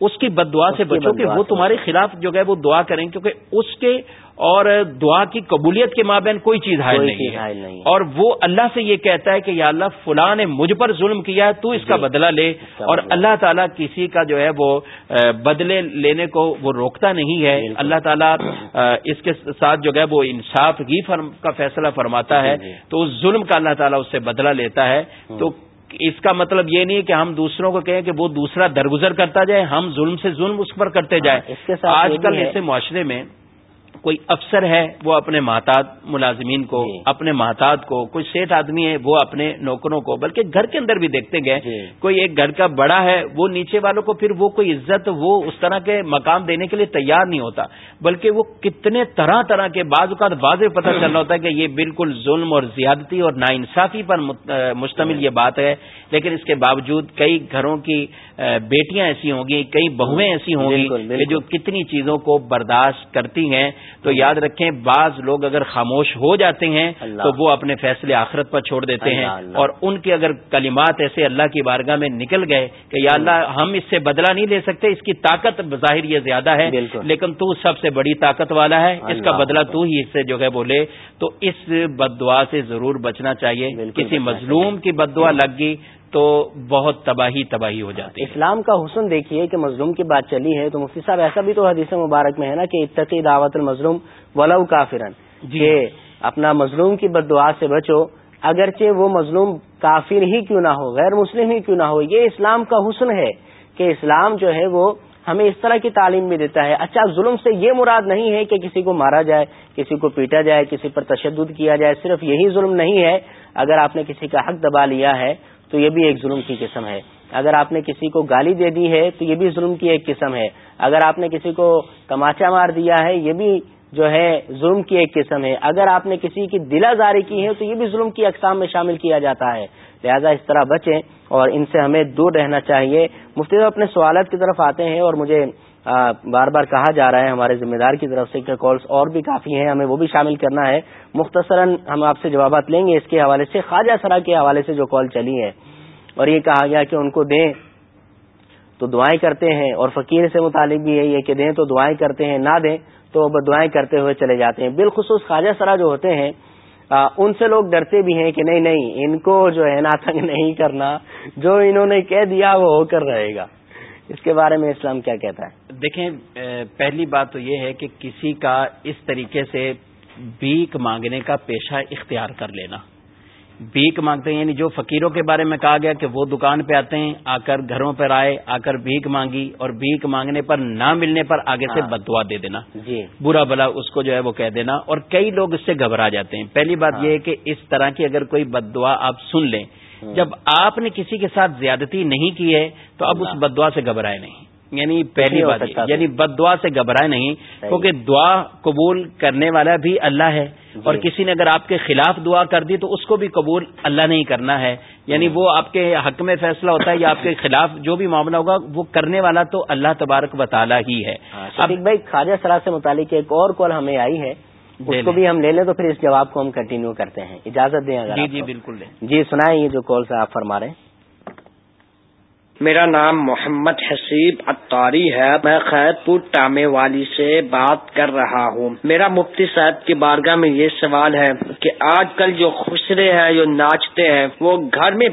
اس کی بد دعا سے بچو کہ وہ تمہارے خلاف جو ہے وہ دعا کریں کیونکہ اس کے اور دعا کی قبولیت کے مابین کوئی چیز حائل نہیں ہے۔ اور وہ اللہ سے یہ کہتا ہے کہ یا اللہ فلاں نے مجھ پر ظلم کیا ہے تو اس کا جی۔ بدلہ لے۔ اور اللہ تعالیٰ کسی کا جو ہے وہ بدلے لینے کو وہ روکتا نہیں ہے۔ اللہ تعالیٰ اس کے ساتھ جو ہے وہ انصاف ہی کا فیصلہ فرماتا ہے۔ جی، جی۔ تو اس ظلم کا اللہ تعالیٰ اس سے بدلہ لیتا ہے۔ تو اس کا مطلب یہ نہیں ہے کہ ہم دوسروں کو کہیں کہ وہ دوسرا درگزر کرتا جائے ہم ظلم سے ظلم اس پر کرتے جائیں۔ ہاں، آج کل ایسے معاشرے میں کوئی افسر ہے وہ اپنے محتاط ملازمین کو جی۔ اپنے محتاط کو کوئی سیٹ آدمی ہے وہ اپنے نوکروں کو بلکہ گھر کے اندر بھی دیکھتے گئے۔ جی۔ کوئی ایک گھر کا بڑا ہے وہ نیچے والوں کو پھر وہ کوئی عزت وہ اس طرح کے مقام دینے کے لیے تیار نہیں ہوتا۔ بلکہ وہ کتنے طرح طرح کے بعض اوقات واضح پتہ چل رہا ہوتا ہے کہ یہ بالکل ظلم اور زیادتی اور ناانصافی پر مشتمل یہ بات ہے۔ لیکن اس کے باوجود کئی گھروں کی بیٹیاں ایسی ہوں گی کئی بہویں ایسی ہوں گی جو کتنی چیزوں کو برداشت کرتی ہیں۔ تو یاد رکھیں بعض لوگ اگر خاموش ہو جاتے ہیں تو وہ اپنے فیصلے آخرت پر چھوڑ دیتے ہیں۔ اور ان کے اگر کلمات ایسے اللہ کی بارگاہ میں نکل گئے کہ یا اللہ ہم اس سے بدلہ نہیں لے سکتے اس کی طاقت بظاہر یہ زیادہ ہے لیکن تو سب سے بڑی طاقت والا ہے اس کا بدلہ تو ہی اس سے جو ہے بولے تو اس بد دعا سے ضرور بچنا چاہیے۔ کسی مظلوم کی بد دعا لگ گئی تو بہت تباہی تباہی ہو جاتی ہے۔ اسلام کا حسن دیکھیے کہ مظلوم کی بات چلی ہے تو مفتی صاحب ایسا بھی تو حدیث مبارک میں ہے نا کہ اتقی دعوت المظلوم ولو کافرن جی کہ اپنا مظلوم کی بد دعا سے بچو اگرچہ وہ مظلوم کافر ہی کیوں نہ ہو غیر مسلم ہی کیوں نہ ہو یہ اسلام کا حسن ہے کہ اسلام جو ہے وہ ہمیں اس طرح کی تعلیم بھی دیتا ہے۔ اچھا ظلم سے یہ مراد نہیں ہے کہ کسی کو مارا جائے کسی کو پیٹا جائے کسی پر تشدد کیا جائے صرف یہی ظلم نہیں ہے۔ اگر آپ نے کسی کا حق دبا لیا ہے تو یہ بھی ایک ظلم کی قسم ہے۔ اگر آپ نے کسی کو گالی دے دی ہے تو یہ بھی ظلم کی ایک قسم ہے۔ اگر آپ نے کسی کو تماچا مار دیا ہے، یہ بھی جو ہے ظلم کی ایک قسم ہے۔ اگر آپ نے کسی کی دلا زاری کی ہے تو یہ بھی ظلم کی اقسام میں شامل کیا جاتا ہے۔ لہذا اس طرح بچیں اور ان سے ہمیں دور رہنا چاہیے۔ مفتی صاحب، اپنے سوالات کی طرف آتے ہیں اور مجھے بار بار کہا جا رہا ہے ہمارے ذمہ دار کی طرف سے کہ کالس اور بھی کافی ہیں، ہمیں وہ بھی شامل کرنا ہے۔ مختصراً ہم آپ سے جوابات لیں گے اس کے حوالے سے، خواجہ سرا کے حوالے سے جو کال چلی ہے۔ اور یہ کہا گیا کہ ان کو دیں تو دعائیں کرتے ہیں، اور فقیر سے متعلق بھی ہے یہ کہ دیں تو دعائیں کرتے ہیں، نہ دیں تو دعائیں کرتے ہوئے چلے جاتے ہیں۔ بالخصوص خواجہ سرا جو ہوتے ہیں ان سے لوگ ڈرتے بھی ہیں کہ نہیں نہیں، ان کو جو ہے نا تنگ نہیں کرنا، جو انہوں نے کہہ دیا وہ ہو کر رہے گا۔ اس کے بارے میں اسلام کیا کہتا ہے دیکھیں پہلی بات تو یہ ہے کہ کسی کا اس طریقے سے بیک مانگنے کا پیشہ اختیار کر لینا بھیک مانگتے ہیں یعنی جو فقیروں کے بارے میں کہا گیا کہ وہ دکان پہ آتے ہیں آ کر گھروں پر آئے آ کر بھیک مانگی اور بھیک مانگنے پر نہ ملنے پر آگے سے ہاں۔ بدوا دے دینا جی برا بلا اس کو جو ہے وہ کہہ دینا اور کئی لوگ اس سے گھبرا جاتے ہیں پہلی بات ہاں۔ یہ ہے کہ اس طرح کی اگر کوئی بد دعا آپ سن لیں۔ جب آپ نے کسی کے ساتھ زیادتی نہیں کی ہے تو اب اس بد دعا سے گھبرائے نہیں۔ یعنی پہلی بات یعنی بد دعا سے گھبرائے نہیں کیونکہ دعا قبول کرنے والا بھی اللہ ہے۔ اور جی۔ کسی نے اگر آپ کے خلاف دعا کر دی تو اس کو بھی قبول اللہ نہیں کرنا ہے۔ یعنی وہ آپ کے حق میں فیصلہ ہوتا ہے یا آپ کے خلاف جو بھی معاملہ ہوگا وہ کرنے والا تو اللہ تبارک بطالہ ہی ہے۔ ہاں، اب بھائی خواجہ سرا سے متعلق ایک اور کال ہمیں آئی ہے۔ اس کو بھی ہم لے لیں تو پھر اس جواب کو ہم کنٹینیو کرتے ہیں۔ اجازت دیں اگر جی جی بالکل جی سنائیں یہ جو کال سے آپ فرما رہے ہیں۔ میرا نام محمد حسیب اتاری ہے۔ میں خیر پور ٹامے والی سے بات کر رہا ہوں۔ میرا مفتی صاحب کی بارگاہ میں یہ سوال ہے کہ آج کل جو خسرے ہیں جو ناچتے ہیں وہ گھر میں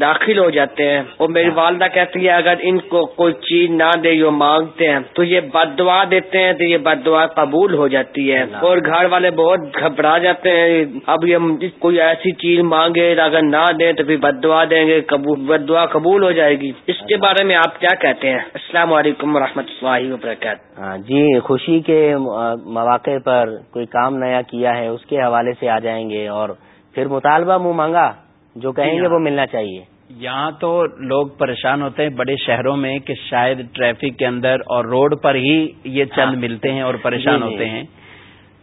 داخل ہو جاتے ہیں۔ اور میری والدہ کہتی ہے اگر ان کو کوئی چیز نہ دے جو مانگتے ہیں تو یہ بد دعا دیتے ہیں تو یہ بد دعا قبول ہو جاتی ہے۔ اور گھر والے بہت گھبرا جاتے ہیں۔ اب یہ کوئی ایسی چیز مانگے اگر نہ دیں تو پھر بد دعا دیں گے بد دعا قبول ہو جائے گی۔ اس کے بارے میں آپ کیا کہتے ہیں؟ السلام علیکم و رحمۃ اللہ وبرکاتہ۔ ہاں جی خوشی کے مواقع پر کوئی کام نیا کیا ہے اس کے حوالے سے آ جائیں گے اور پھر مطالبہ منہ مانگا جو کہیں گے وہ ملنا چاہیے۔ یہاں تو لوگ پریشان ہوتے ہیں بڑے شہروں میں کہ شاید ٹریفک کے اندر اور روڈ پر ہی یہ چند ہاں۔ ملتے ہیں اور پریشان جی، جی۔ ہوتے ہیں۔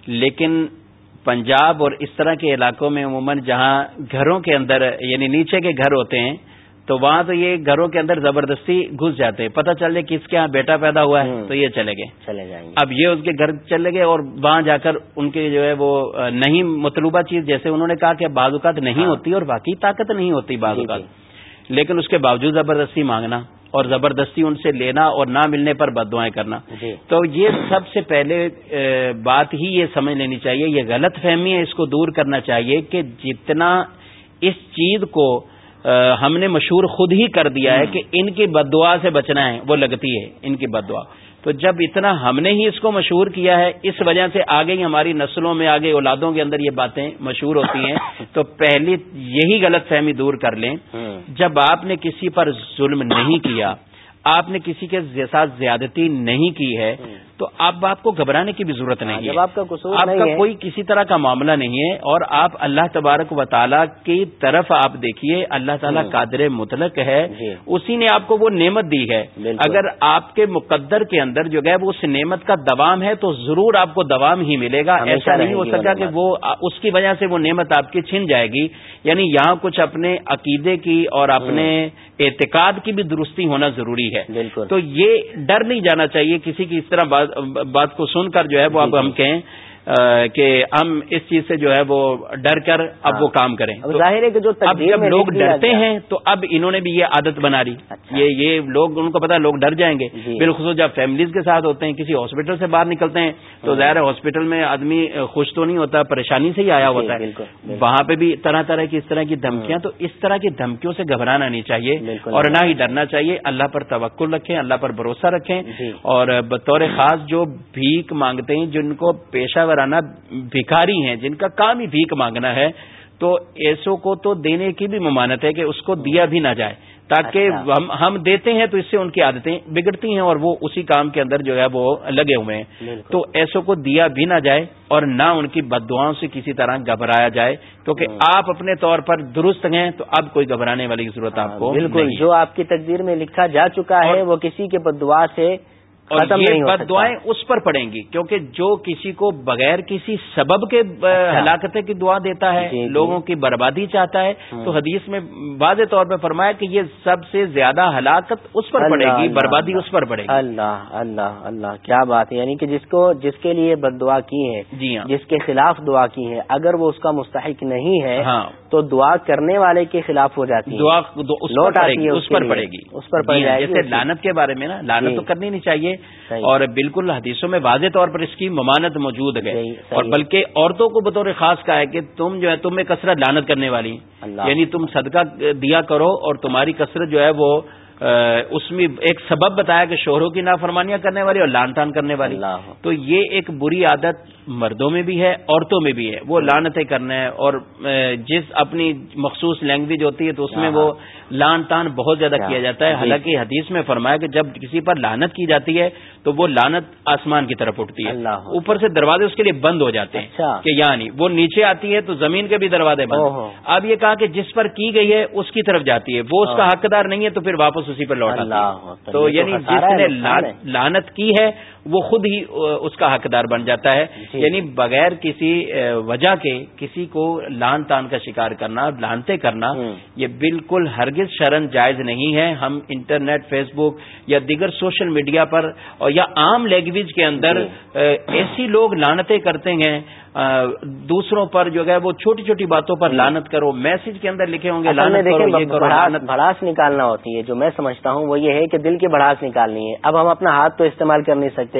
لیکن پنجاب اور اس طرح کے علاقوں میں عموماً جہاں گھروں کے اندر یعنی نیچے کے گھر ہوتے ہیں تو وہاں تو یہ گھروں کے اندر زبردستی گھس جاتے ہیں پتہ چل جائے کس کے یہاں بیٹا پیدا ہوا ہے تو یہ چلے گئے چلے جائیں گے اب یہ اس کے گھر چلے گئے اور وہاں جا کر ان کے جو ہے وہ نہیں مطلوبہ چیز جیسے انہوں نے کہا کہ بعض اوقات نہیں ہاں۔ ہوتی اور باقی طاقت نہیں ہوتی بعض جی، اوقات جی۔ لیکن اس کے باوجود زبردستی مانگنا اور زبردستی ان سے لینا اور نہ ملنے پر بد دعائیں کرنا جی۔ تو یہ سب سے پہلے بات ہی یہ سمجھ لینی چاہیے یہ غلط فہمی ہے اس کو دور کرنا چاہیے کہ جتنا اس چیز کو ہم نے مشہور خود ہی کر دیا ہے کہ ان کی بد دعا سے بچنا ہے وہ لگتی ہے ان کی بد دعا تو جب اتنا ہم نے ہی اس کو مشہور کیا ہے اس وجہ سے آگے ہی ہماری نسلوں میں آگے اولادوں کے اندر یہ باتیں مشہور ہوتی ہیں تو پہلی یہی غلط فہمی دور کر لیں۔ جب آپ نے کسی پر ظلم نہیں کیا آپ نے کسی کے ساتھ زیادتی نہیں کی ہے تو اب آپ کو گھبرانے کی بھی ضرورت ہاں، نہیں جب آپ کا قصور آپ کا ہے۔ کوئی کسی طرح کا معاملہ نہیں ہے اور آپ اللہ تبارک و تعالیٰ کی طرف آپ دیکھیے اللہ تعالیٰ۔ قادر مطلق ہے۔ جی۔ اسی نے آپ کو وہ نعمت دی ہے۔ اگر آپ کے مقدر کے اندر جو ہے وہ اس نعمت کا دوام ہے تو ضرور آپ کو دوام ہی ملے گا۔ ایسا نہیں ہو سکا کہ۔ وہ اس کی وجہ سے وہ نعمت آپ کی چھن جائے گی۔ یعنی یہاں کچھ اپنے عقیدے کی اور اپنے اعتقاد کی بھی درستی ہونا ضروری ہے۔ تو یہ ڈر نہیں جانا چاہیے کسی کی اس طرح بات کو سن کر جو ہے وہ اب ہم۔ کہیں کہ ہم اس چیز سے جو ہے وہ ڈر کر اب ہاں۔ وہ کام کریں ظاہر ہے کہ جو اب جب لوگ ڈرتے ہیں تو اب انہوں نے بھی یہ عادت بنا لی اچھا۔ یہ یہ لوگ ان کو پتا لوگ ڈر جائیں گے جی۔ بالخصوص جب فیملیز کے ساتھ ہوتے ہیں کسی ہاسپٹل سے باہر نکلتے ہیں تو ہوں۔ ظاہر ہے ہاسپٹل میں آدمی خوش تو نہیں ہوتا پریشانی سے ہی آیا جی، ہوتا ہے۔ وہاں پہ بھی طرح طرح کی اس طرح کی دھمکیاں تو اس طرح کی دھمکیوں سے گھبرانا نہیں چاہیے اور۔ نہ ہی ڈرنا چاہیے اللہ پر توکل رکھیں اللہ پر بھروسہ رکھیں جی۔ اور بطور خاص جو بھیک مانگتے ہیں جن کو پیشہ ورانہ بھکاری ہیں جن کا کام ہی بھیک مانگنا ہے تو ایسوں کو تو دینے کی بھی ممانت ہے کہ اس کو دیا بھی نہ جائے تاکہ اچھا۔ ہم ہم دیتے ہیں تو اس سے ان کی عادتیں بگڑتی ہیں اور وہ اسی کام کے اندر جو ہے وہ لگے ہوئے ہیں۔ تو ایسوں کو دیا بھی نہ جائے اور نہ ان کی بددعاؤں سے کسی طرح گھبرایا جائے کیونکہ آپ اپنے طور پر درست ہیں تو اب کوئی گھبرانے والی ضرورت آپ کو ہاں، بالکل۔ جو آپ کی تقدیر میں لکھا جا چکا ہے وہ کسی کے بدعا سے اور یہ بد دعائیں اس پر پڑیں گی کیونکہ جو کسی کو بغیر کسی سبب کے اچھا۔ ہلاکتیں کی دعا دیتا ہے جی، جی۔ لوگوں کی بربادی چاہتا ہے ہوں۔ تو حدیث میں واضح طور پہ فرمایا کہ یہ سب سے زیادہ ہلاکت اس پر پڑے گی بربادی۔ اس پر پڑے گی اللہ اللہ اللہ کیا بات ہے یعنی کہ جس کو جس کے لیے بد دعا کی ہے جی ہاں جس کے خلاف دعا کی ہے اگر وہ اس کا مستحق نہیں ہے ہاں تو دعا کرنے والے کے خلاف ہو جاتی ہے دعا لوٹ آتی ہے اس پر۔ پڑے گی اس پر پڑ جی ہاں، جائے گی جیسے لانت کے بارے میں نا لانت۔ تو کرنی نہیں چاہیے۔ اور بالکل حدیثوں میں واضح طور پر اس کی ممانت موجود ہے۔ اور بلکہ عورتوں کو بطور خاص کہا ہے کہ تم جو ہے تم میں کثرت لانت کرنے والی یعنی تم صدقہ دیا کرو اور تمہاری کثرت جو ہے وہ اس میں ایک سبب بتایا کہ شوہروں کی نافرمانیاں کرنے والی اور لان تان کرنے والی تو یہ ایک بری عادت مردوں میں بھی ہے عورتوں میں بھی ہے وہ لانتیں کرنا ہے اور جس اپنی مخصوص لینگویج ہوتی ہے تو اس میں ہاں۔ وہ لان تان بہت زیادہ کیا؟ جاتا ہے جی۔ حالانکہ حدیث میں فرمایا کہ جب کسی پر لانت کی جاتی ہے تو وہ لانت آسمان کی طرف اٹھتی ہے اوپر سے دروازے اس کے لیے بند ہو جاتے ہیں اچھا۔ کہ یعنی وہ نیچے آتی ہے تو زمین کے بھی دروازے۔ بند اب یہ کہا کہ جس پر کی گئی ہے اس کی طرف جاتی ہے وہ اس کا اوہ۔ حقدار نہیں ہے تو پھر واپس اسی پر لوٹ تو یعنی جس نے۔ لانت کی ہے وہ خود ہی اس کا حقدار بن جاتا ہے۔ جی۔ یعنی بغیر کسی وجہ کے کسی کو لان تان کا شکار کرنا لانتے کرنا۔ یہ بالکل ہرگز شرن جائز نہیں ہے۔ ہم انٹرنیٹ فیس بک یا دیگر سوشل میڈیا پر اور یا عام لینگویج کے اندر جی۔ ایسی لوگ لانتیں کرتے ہیں۔ دوسروں پر جو ہے وہ چھوٹی چھوٹی باتوں پر لانت کرو۔ میسج کے اندر لکھے ہوں گے کرو لانت بھڑاس نکالنا ہوتی ہے۔ جو میں سمجھتا ہوں وہ یہ ہے کہ دل کی بھڑاس نکالنی ہے۔ اب ہم اپنا ہاتھ تو استعمال کر نہیں سکتے۔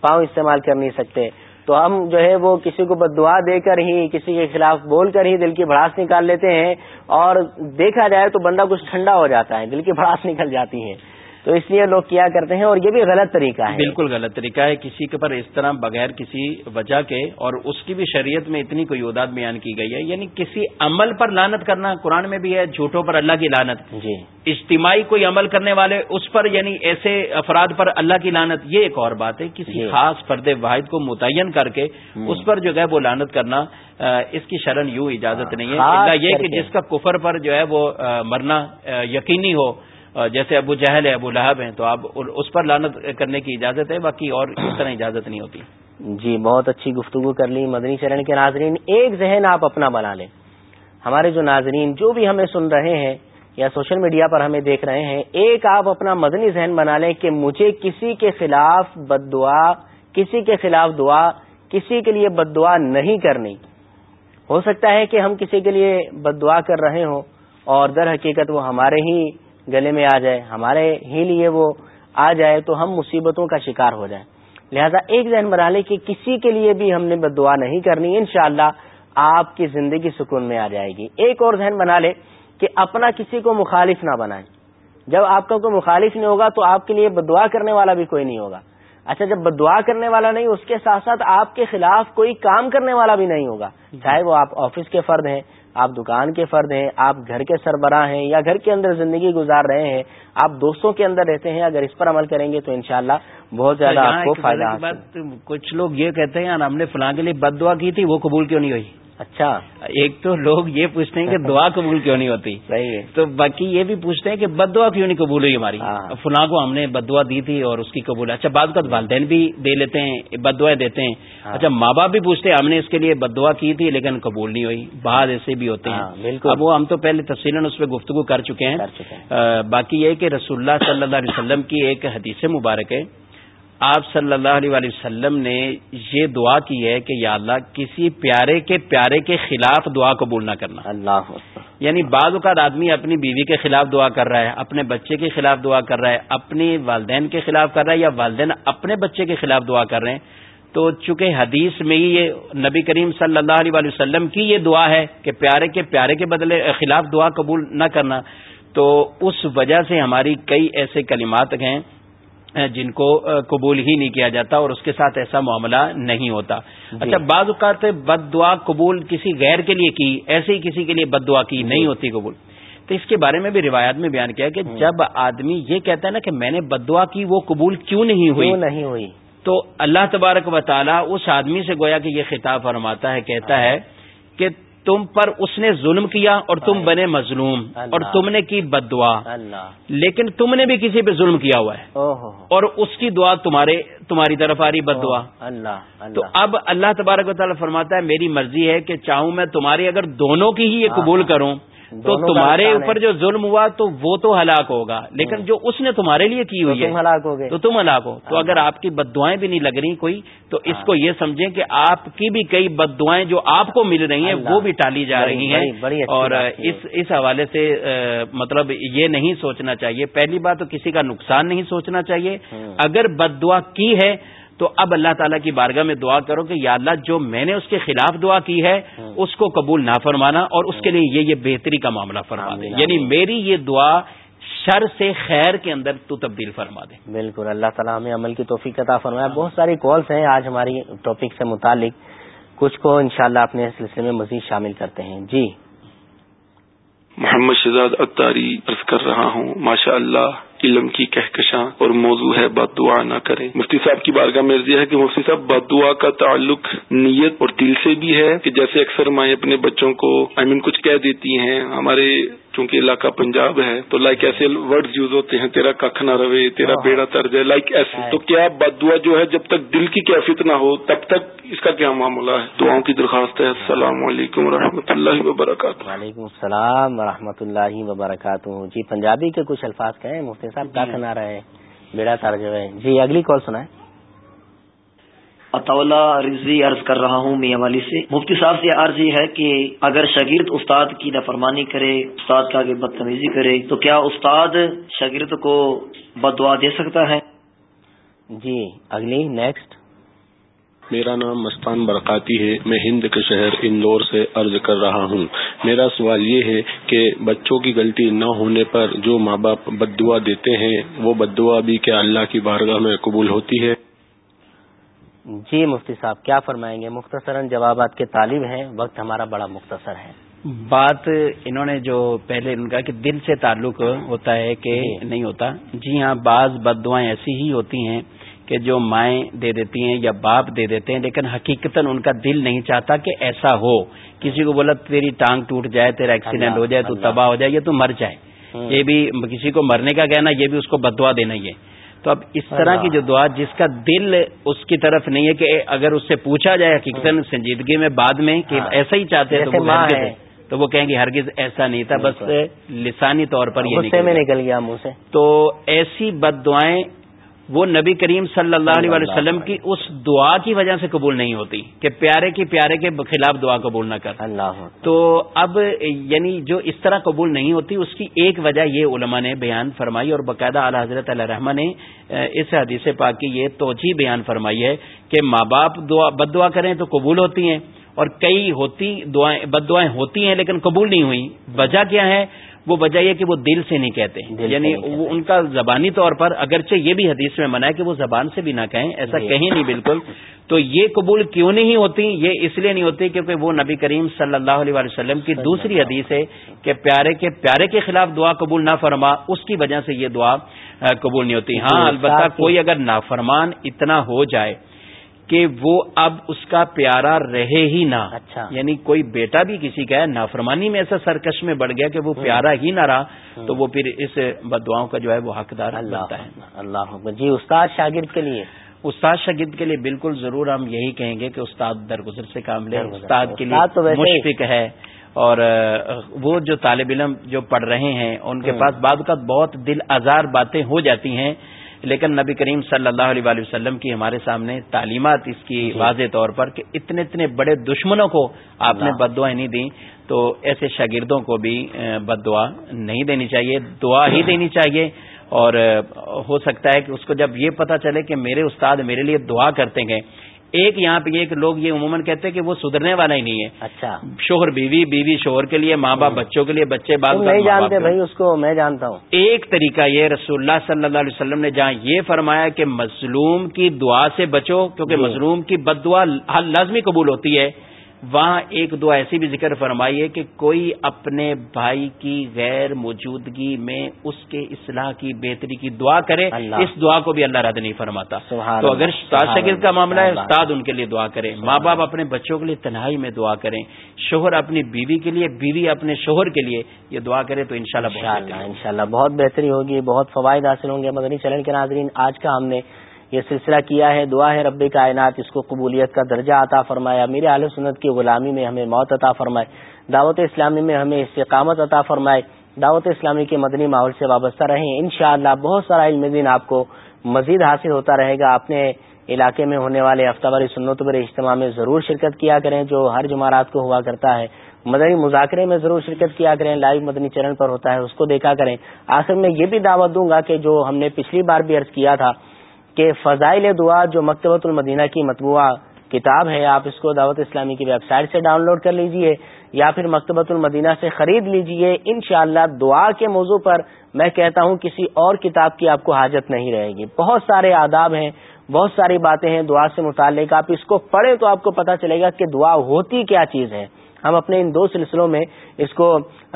پاؤں استعمال کر نہیں سکتے۔ تو ہم جو ہے وہ کسی کو بد دعا دے کر ہی، کسی کے خلاف بول کر ہی دل کی بھڑاس نکال لیتے ہیں اور دیکھا جائے تو بندہ کچھ ٹھنڈا ہو جاتا ہے، دل کی بھڑاس نکل جاتی ہے تو اس لیے لوگ کیا کرتے ہیں اور یہ بھی غلط طریقہ ہے۔ بالکل غلط طریقہ ہے۔ کسی کے پر اس طرح بغیر کسی وجہ کے اور اس کی بھی شریعت میں اتنی کوئی یودات بیان کی گئی ہے۔ یعنی کسی عمل پر لانت کرنا قرآن میں بھی ہے جھوٹوں پر اللہ کی لانت جی۔ اجتماعی کوئی عمل کرنے والے اس پر یعنی ایسے افراد پر اللہ کی لانت یہ ایک اور بات ہے۔ کسی جی۔ خاص فرد واحد کو متعین کر کے اس پر جو ہے وہ لانت کرنا اس کی شرن یوں اجازت نہیں ہے۔ یہ کہ۔ جس کا کفر پر جو ہے وہ مرنا یقینی ہو جیسے ابو جہل ہے ابو لہب ہیں، تو آپ اس پر لانت کرنے کی اجازت ہے، باقی اور اس طرح اجازت نہیں ہوتی؟ جی بہت اچھی گفتگو کر لی مدنی چرن کے ناظرین۔ ایک ذہن آپ اپنا بنا لیں۔ ہمارے جو ناظرین، جو بھی ہمیں سن رہے ہیں یا سوشل میڈیا پر ہمیں دیکھ رہے ہیں، ایک آپ اپنا مدنی ذہن بنا لیں کہ مجھے کسی کے خلاف بد دعا کسی کے خلاف دعا، کسی کے لیے بد دعا نہیں کرنی۔ ہو سکتا ہے کہ ہم کسی کے لیے بد دعا کر رہے ہوں اور در حقیقت وہ ہمارے ہی گلے میں آ جائے، ہمارے ہی لیے وہ آ جائے تو ہم مصیبتوں کا شکار ہو جائیں۔ لہذا ایک ذہن بنا لے کہ کسی کے لیے بھی ہم نے بد دعا نہیں کرنی، انشاءاللہ آپ کی زندگی سکون میں آ جائے گی۔ ایک اور ذہن بنا لے کہ اپنا کسی کو مخالف نہ بنائیں۔ جب آپ کا کوئی مخالف نہیں ہوگا تو آپ کے لیے بد دعا کرنے والا بھی کوئی نہیں ہوگا۔ اچھا جب بدعا کرنے والا نہیں اس کے ساتھ ساتھ آپ کے خلاف کوئی کام کرنے والا بھی نہیں ہوگا۔ چاہے وہ آپ آفس کے فرد ہیں آپ دکان کے فرد ہیں آپ گھر کے سربراہ ہیں یا گھر کے اندر زندگی گزار رہے ہیں آپ دوستوں کے اندر رہتے ہیں اگر اس پر عمل کریں گے تو انشاءاللہ بہت زیادہ آپ کو فائدہ کچھ لوگ یہ کہتے ہیں ہم نے فلاں کے لیے بد دعا کی تھی وہ قبول کیوں نہیں ہوئی؟ اچھا۔ ایک تو لوگ یہ پوچھتے ہیں کہ دعا قبول کیوں نہیں ہوتی؟ صحیح ہے۔ تو باقی یہ بھی پوچھتے ہیں کہ بد دعا کیوں نہیں قبول ہوئی ہماری؟ ہاں۔ فلاں کو ہم نے بد دعا دی تھی اور اس کی قبول۔ اچھا بعض کا والدین بھی دے لیتے ہیں بد دعائیں دیتے ہیں۔ ہاں۔ اچھا ماں باپ بھی پوچھتے ہیں ہم نے اس کے لیے بد دعا کی تھی لیکن قبول نہیں ہوئی۔ بعض ایسے بھی ہوتے ہیں۔ ہاں، بالکل۔ اب وہ ہم تو پہلے تفصیل اس پہ گفتگو کر چکے ہیں۔ باقی یہ کہ رسول اللہ صلی اللہ علیہ وسلم کی ایک حدیث مبارک ہے۔ آپ صلی اللہ علیہ وسلم نے یہ دعا کی ہے کہ یا اللہ کسی پیارے کے پیارے کے خلاف دعا قبول نہ کرنا۔ اللہ یعنی بعض اوقات آدمی اپنی بیوی کے خلاف دعا کر رہا ہے اپنے بچے کے خلاف دعا کر رہا ہے اپنی والدین کے خلاف کر رہا ہے یا والدین اپنے بچے کے خلاف دعا کر رہے ہیں۔ تو چونکہ حدیث میں ہی یہ نبی کریم صلی اللہ علیہ وسلم کی یہ دعا ہے کہ پیارے کے پیارے کے بدلے خلاف دعا قبول نہ کرنا تو اس وجہ سے ہماری کئی ایسے کلمات ہیں جن کو قبول ہی نہیں کیا جاتا اور اس کے ساتھ ایسا معاملہ نہیں ہوتا۔ جی۔ اچھا بعض اوقات بد دعا قبول کسی غیر کے لیے کی ایسے ہی کسی کے لیے بد دعا کی نہیں ہوتی قبول۔ تو اس کے بارے میں بھی روایات میں بیان کیا کہ جب آدمی یہ کہتا ہے نا کہ میں نے بد دعا کی وہ قبول کیوں نہیں ہوئی؟ نہیں ہوئی؟ تو اللہ تبارک و تعالیٰ اس آدمی سے گویا کہ یہ خطاب فرماتا ہے کہتا ہے کہ تم پر اس نے ظلم کیا اور تم بنے مظلوم اور تم نے کی بد دعا۔ لیکن تم نے بھی کسی پہ ظلم کیا ہوا ہے۔ اور اس کی دعا تمہارے تمہاری طرف آ رہی بد دعا۔ تو اب اللہ تبارک و تعالیٰ فرماتا ہے میری مرضی ہے کہ چاہوں میں تمہاری اگر دونوں کی ہی یہ قبول کروں تو تمہارے اوپر جو ظلم ہوا تو وہ تو ہلاک ہوگا لیکن جو اس نے تمہارے لیے کی ہوئی ہے ہلاک ہو گئے تو تم ہلاک ہو۔ تو اگر آپ کی بد دعائیں بھی نہیں لگ رہی کوئی تو اس کو یہ سمجھیں کہ آپ کی بھی کئی بد دعائیں جو آپ کو مل رہی ہیں وہ بھی ٹالی جا رہی ہیں۔ اور اس اس حوالے سے مطلب یہ نہیں سوچنا چاہیے۔ پہلی بات تو کسی کا نقصان نہیں سوچنا چاہیے۔ اگر بد دعا کی ہے تو اب اللہ تعالیٰ کی بارگاہ میں دعا کرو کہ یا اللہ جو میں نے اس کے خلاف دعا کی ہے اس کو قبول نہ فرمانا اور اس کے لیے یہ یہ بہتری کا معاملہ فرما دے۔ یعنی میری یہ دعا شر سے خیر کے اندر تو تبدیل فرما دے۔ بالکل اللہ تعالیٰ ہمیں عمل کی توفیق عطا فرمایا بہت ساری کالس ہیں آج ہماری ٹاپک سے متعلق۔ کچھ کو انشاءاللہ اپنے سلسلے میں مزید شامل کرتے ہیں۔ جی۔ محمد شہزاد اتاری عرض کر رہا ہوں ماشاء اللہ علم کی کہکشاں اور موضوع ہے بد دعا نہ کریں۔ مفتی صاحب کی بارگاہ میں ہے کہ مفتی صاحب، بد دعا کا تعلق نیت اور دل سے بھی ہے کہ جیسے اکثر مائیں اپنے بچوں کو آئی مین کچھ کہہ دیتی ہیں، ہمارے چونکہ علاقہ پنجاب ہے تو لائک ایسے ورڈ یوز ہوتے ہیں تیرا ککھ نہ روے تیرا ہاں۔ بیڑا تر جائے لائک ایسے۔ تو کیا بد دعا جو ہے جب تک دل کی کیفیت نہ ہو تب تک اس کا کیا معاملہ ہے؟ دعاؤں کی درخواست ہے۔ السلام علیکم و رحمۃ اللہ وبرکاتہ۔ وعلیکم السلام و رحمۃ اللہ وبرکاتہ۔ جی پنجابی کے کچھ الفاظ کہیں؟ مفتی صاحب کیا کھنا رہے بیڑا تر جو ہے جی اگلی کال سنائیں۔ اطولہ رضی عرض کر رہا ہوں میاں والی سے۔ مفتی صاحب سے عرض یہ ہے کہ اگر شاگرد استاد کی نفرمانی کرے استاد کا آگے بدتمیزی کرے تو کیا استاد شاگرد کو بد دعا دے سکتا ہے؟ جی اگلی نیکسٹ میرا نام مستان برکاتی ہے۔ میں ہند کے شہر اندور سے عرض کر رہا ہوں۔ میرا سوال یہ ہے کہ بچوں کی غلطی نہ ہونے پر جو ماں باپ بد دعا دیتے ہیں وہ بد دعا بھی کیا اللہ کی بارگاہ میں قبول ہوتی ہے؟ جی مفتی صاحب کیا فرمائیں گے؟ مختصراً جوابات کے طالب ہیں وقت ہمارا بڑا مختصر ہے۔ بات انہوں نے جو پہلے ان کا کہ دل سے تعلق ہوتا ہے کہ جی۔ نہیں ہوتا۔ جی ہاں بعض بد دعائیں ایسی ہی ہوتی ہیں کہ جو مائیں دے دیتی ہیں یا باپ دے دیتے ہیں لیکن حقیقت ان کا دل نہیں چاہتا کہ ایسا ہو۔ کسی کو بولا تیری ٹانگ ٹوٹ جائے تیرا ایکسیڈنٹ ہو جائے تو تباہ ہو جائے یہ تو مر جائے۔ یہ بھی کسی کو مرنے کا کہنا یہ بھی اس کو بدوا دینا ہی ہے۔ تو اب اس طرح کی جو دعا جس کا دل اس کی طرف نہیں ہے کہ اگر اس سے پوچھا جائے حقیقت سنجیدگی میں بعد میں کہ ہاں۔ ایسا ہی چاہتے ہیں تو وہ کہیں گے ہرگز ایسا نہیں تھا بس لسانی طور پر یہ نکل گیا منہ سے۔ تو ایسی بد دعائیں وہ نبی کریم صلی اللہ علیہ وسلم کی اس دعا کی وجہ سے قبول نہیں ہوتی کہ پیارے کی پیارے کے خلاف دعا قبول نہ کر۔ اللہ تو اب یعنی جو اس طرح قبول نہیں ہوتی اس کی ایک وجہ یہ علماء نے بیان فرمائی اور باقاعدہ اعلی حضرت علیہ رحمٰ نے اس حدیث پاک کی یہ توجہ بیان فرمائی ہے کہ ماں باپ دعا بد دعا کریں تو قبول ہوتی ہیں اور کئی ہوتی دعائیں بد دعائیں ہوتی ہیں لیکن قبول نہیں ہوئی۔ وجہ کیا ہے؟ وہ وجہ یہ کہ وہ دل سے نہیں کہتے یعنی وہ ان کا زبانی طور پر اگرچہ یہ بھی حدیث میں منع ہے کہ وہ زبان سے بھی نہ کہیں ایسا جی۔ کہیں نہیں بالکل۔ تو یہ قبول کیوں نہیں ہوتی؟ یہ اس لیے نہیں ہوتی کیونکہ وہ نبی کریم صلی اللہ علیہ وسلم کی دوسری حدیث ہے کہ پیارے کے پیارے کے خلاف دعا قبول نہ فرما اس کی وجہ سے یہ دعا قبول نہیں ہوتی۔ ہاں البتہ کوئی اگر نافرمان اتنا ہو جائے کہ وہ اب اس کا پیارا رہے ہی نہ۔ اچھا۔ یعنی کوئی بیٹا بھی کسی کا ہے نافرمانی میں ایسا سرکش میں بڑھ گیا کہ وہ پیارا ہی نہ رہا تو وہ پھر اس بدعاؤں کا جو ہے وہ حقدار اللہ ہے۔ اللہ جی استاد شاگرد کے لیے۔ استاد شاگرد کے لیے بالکل ضرور ہم یہی کہیں گے کہ استاد درگزر سے کام لے استاد کے لیے مشفق ہے۔ اور وہ جو طالب علم جو پڑھ رہے ہیں ان کے پاس بعد کا بہت دل آزار باتیں ہو جاتی ہیں۔ لیکن نبی کریم صلی اللہ علیہ وسلم کی ہمارے سامنے تعلیمات اس کی جی۔ واضح طور پر کہ اتنے اتنے بڑے دشمنوں کو آپ نے بد دعائیں نہیں دی تو ایسے شاگردوں کو بھی بد دعا نہیں دینی چاہیے دعا ہی دینی چاہیے اور ہو سکتا ہے کہ اس کو جب یہ پتا چلے کہ میرے استاد میرے لیے دعا کرتے ہیں ایک یہاں پہ ایک لوگ یہ عموماً کہتے ہیں کہ وہ سدھرنے والا ہی نہیں ہے۔ اچھا۔ شوہر بیوی بیوی شوہر کے لیے ماں باپ بچوں کے لیے بچے باپ نہیں جانتے بھائی اس کو میں جانتا ہوں۔ ایک طریقہ یہ رسول اللہ صلی اللہ علیہ وسلم نے جہاں یہ فرمایا کہ مظلوم کی دعا سے بچو کیونکہ جی۔ مظلوم کی بد دعا لازمی قبول ہوتی ہے۔ وہاں ایک دعا ایسی بھی ذکر فرمائی ہے کہ کوئی اپنے بھائی کی غیر موجودگی میں اس کے اصلاح کی بہتری کی دعا کرے اس دعا کو بھی اللہ رد نہیں فرماتا۔ تو اگر استاد شکل کا معاملہ ہے استاد ان کے لیے دعا کریں ماں باپ اپنے بچوں کے لیے تنہائی میں دعا کریں شوہر اپنی بیوی کے لیے بیوی اپنے شوہر کے لیے یہ دعا کرے تو انشاءاللہ انشاءاللہ بہت بہتری ہوگی بہت فوائد حاصل ہوں گے۔ مدنی چلن کے ناظرین آج کا ہم نے یہ سلسلہ کیا ہے، دعا ہے رب کائنات، اس کو قبولیت کا درجہ عطا فرمایا۔ میرے عال سنت کی غلامی میں ہمیں موت عطا فرمائے۔ دعوت اسلامی میں ہمیں استقامت عطا فرمائے۔ دعوت اسلامی کے مدنی ماحول سے وابستہ رہیں۔ انشاءاللہ بہت سارا علم دین آپ کو مزید حاصل ہوتا رہے گا۔ اپنے علاقے میں ہونے والے ہفتہ واری سنت بر اجتماع میں ضرور شرکت کیا کریں۔ جو ہر جمعرات کو ہوا کرتا ہے، مدنی مذاکرے میں ضرور شرکت کیا کریں۔ لائیو مدنی چرن پر ہوتا ہے، اس کو دیکھا کریں۔ آخر میں یہ بھی دعوت دوں گا کہ جو ہم نے پچھلی بار بھی عرض کیا تھا کہ فضائل دعا جو مکتبۃ المدینہ کی مطبوعہ کتاب ہے، آپ اس کو دعوت اسلامی کی ویب سائٹ سے ڈاؤن لوڈ کر لیجیے یا پھر مکتبۃ المدینہ سے خرید لیجیے۔ انشاءاللہ دعا کے موضوع پر میں کہتا ہوں، کسی اور کتاب کی آپ کو حاجت نہیں رہے گی۔ بہت سارے آداب ہیں، بہت ساری باتیں ہیں دعا سے متعلق۔ آپ اس کو پڑھیں تو آپ کو پتا چلے گا کہ دعا ہوتی کیا چیز ہے۔ ہم اپنے ان دو سلسلوں میں اس کو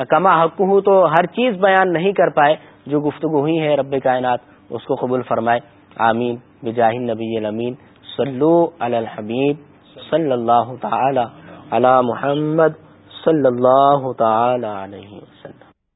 کما حق ہوں تو ہر چیز بیان نہیں کر پائے، جو گفتگو ہوئی ہے رب کائنات اس کو قبول فرمائے۔ آمین. بجاہ نبی الامین صلو علی الحبیب صلی اللہ تعالی علی محمد. صلی اللہ تعالی علیہ وسلم.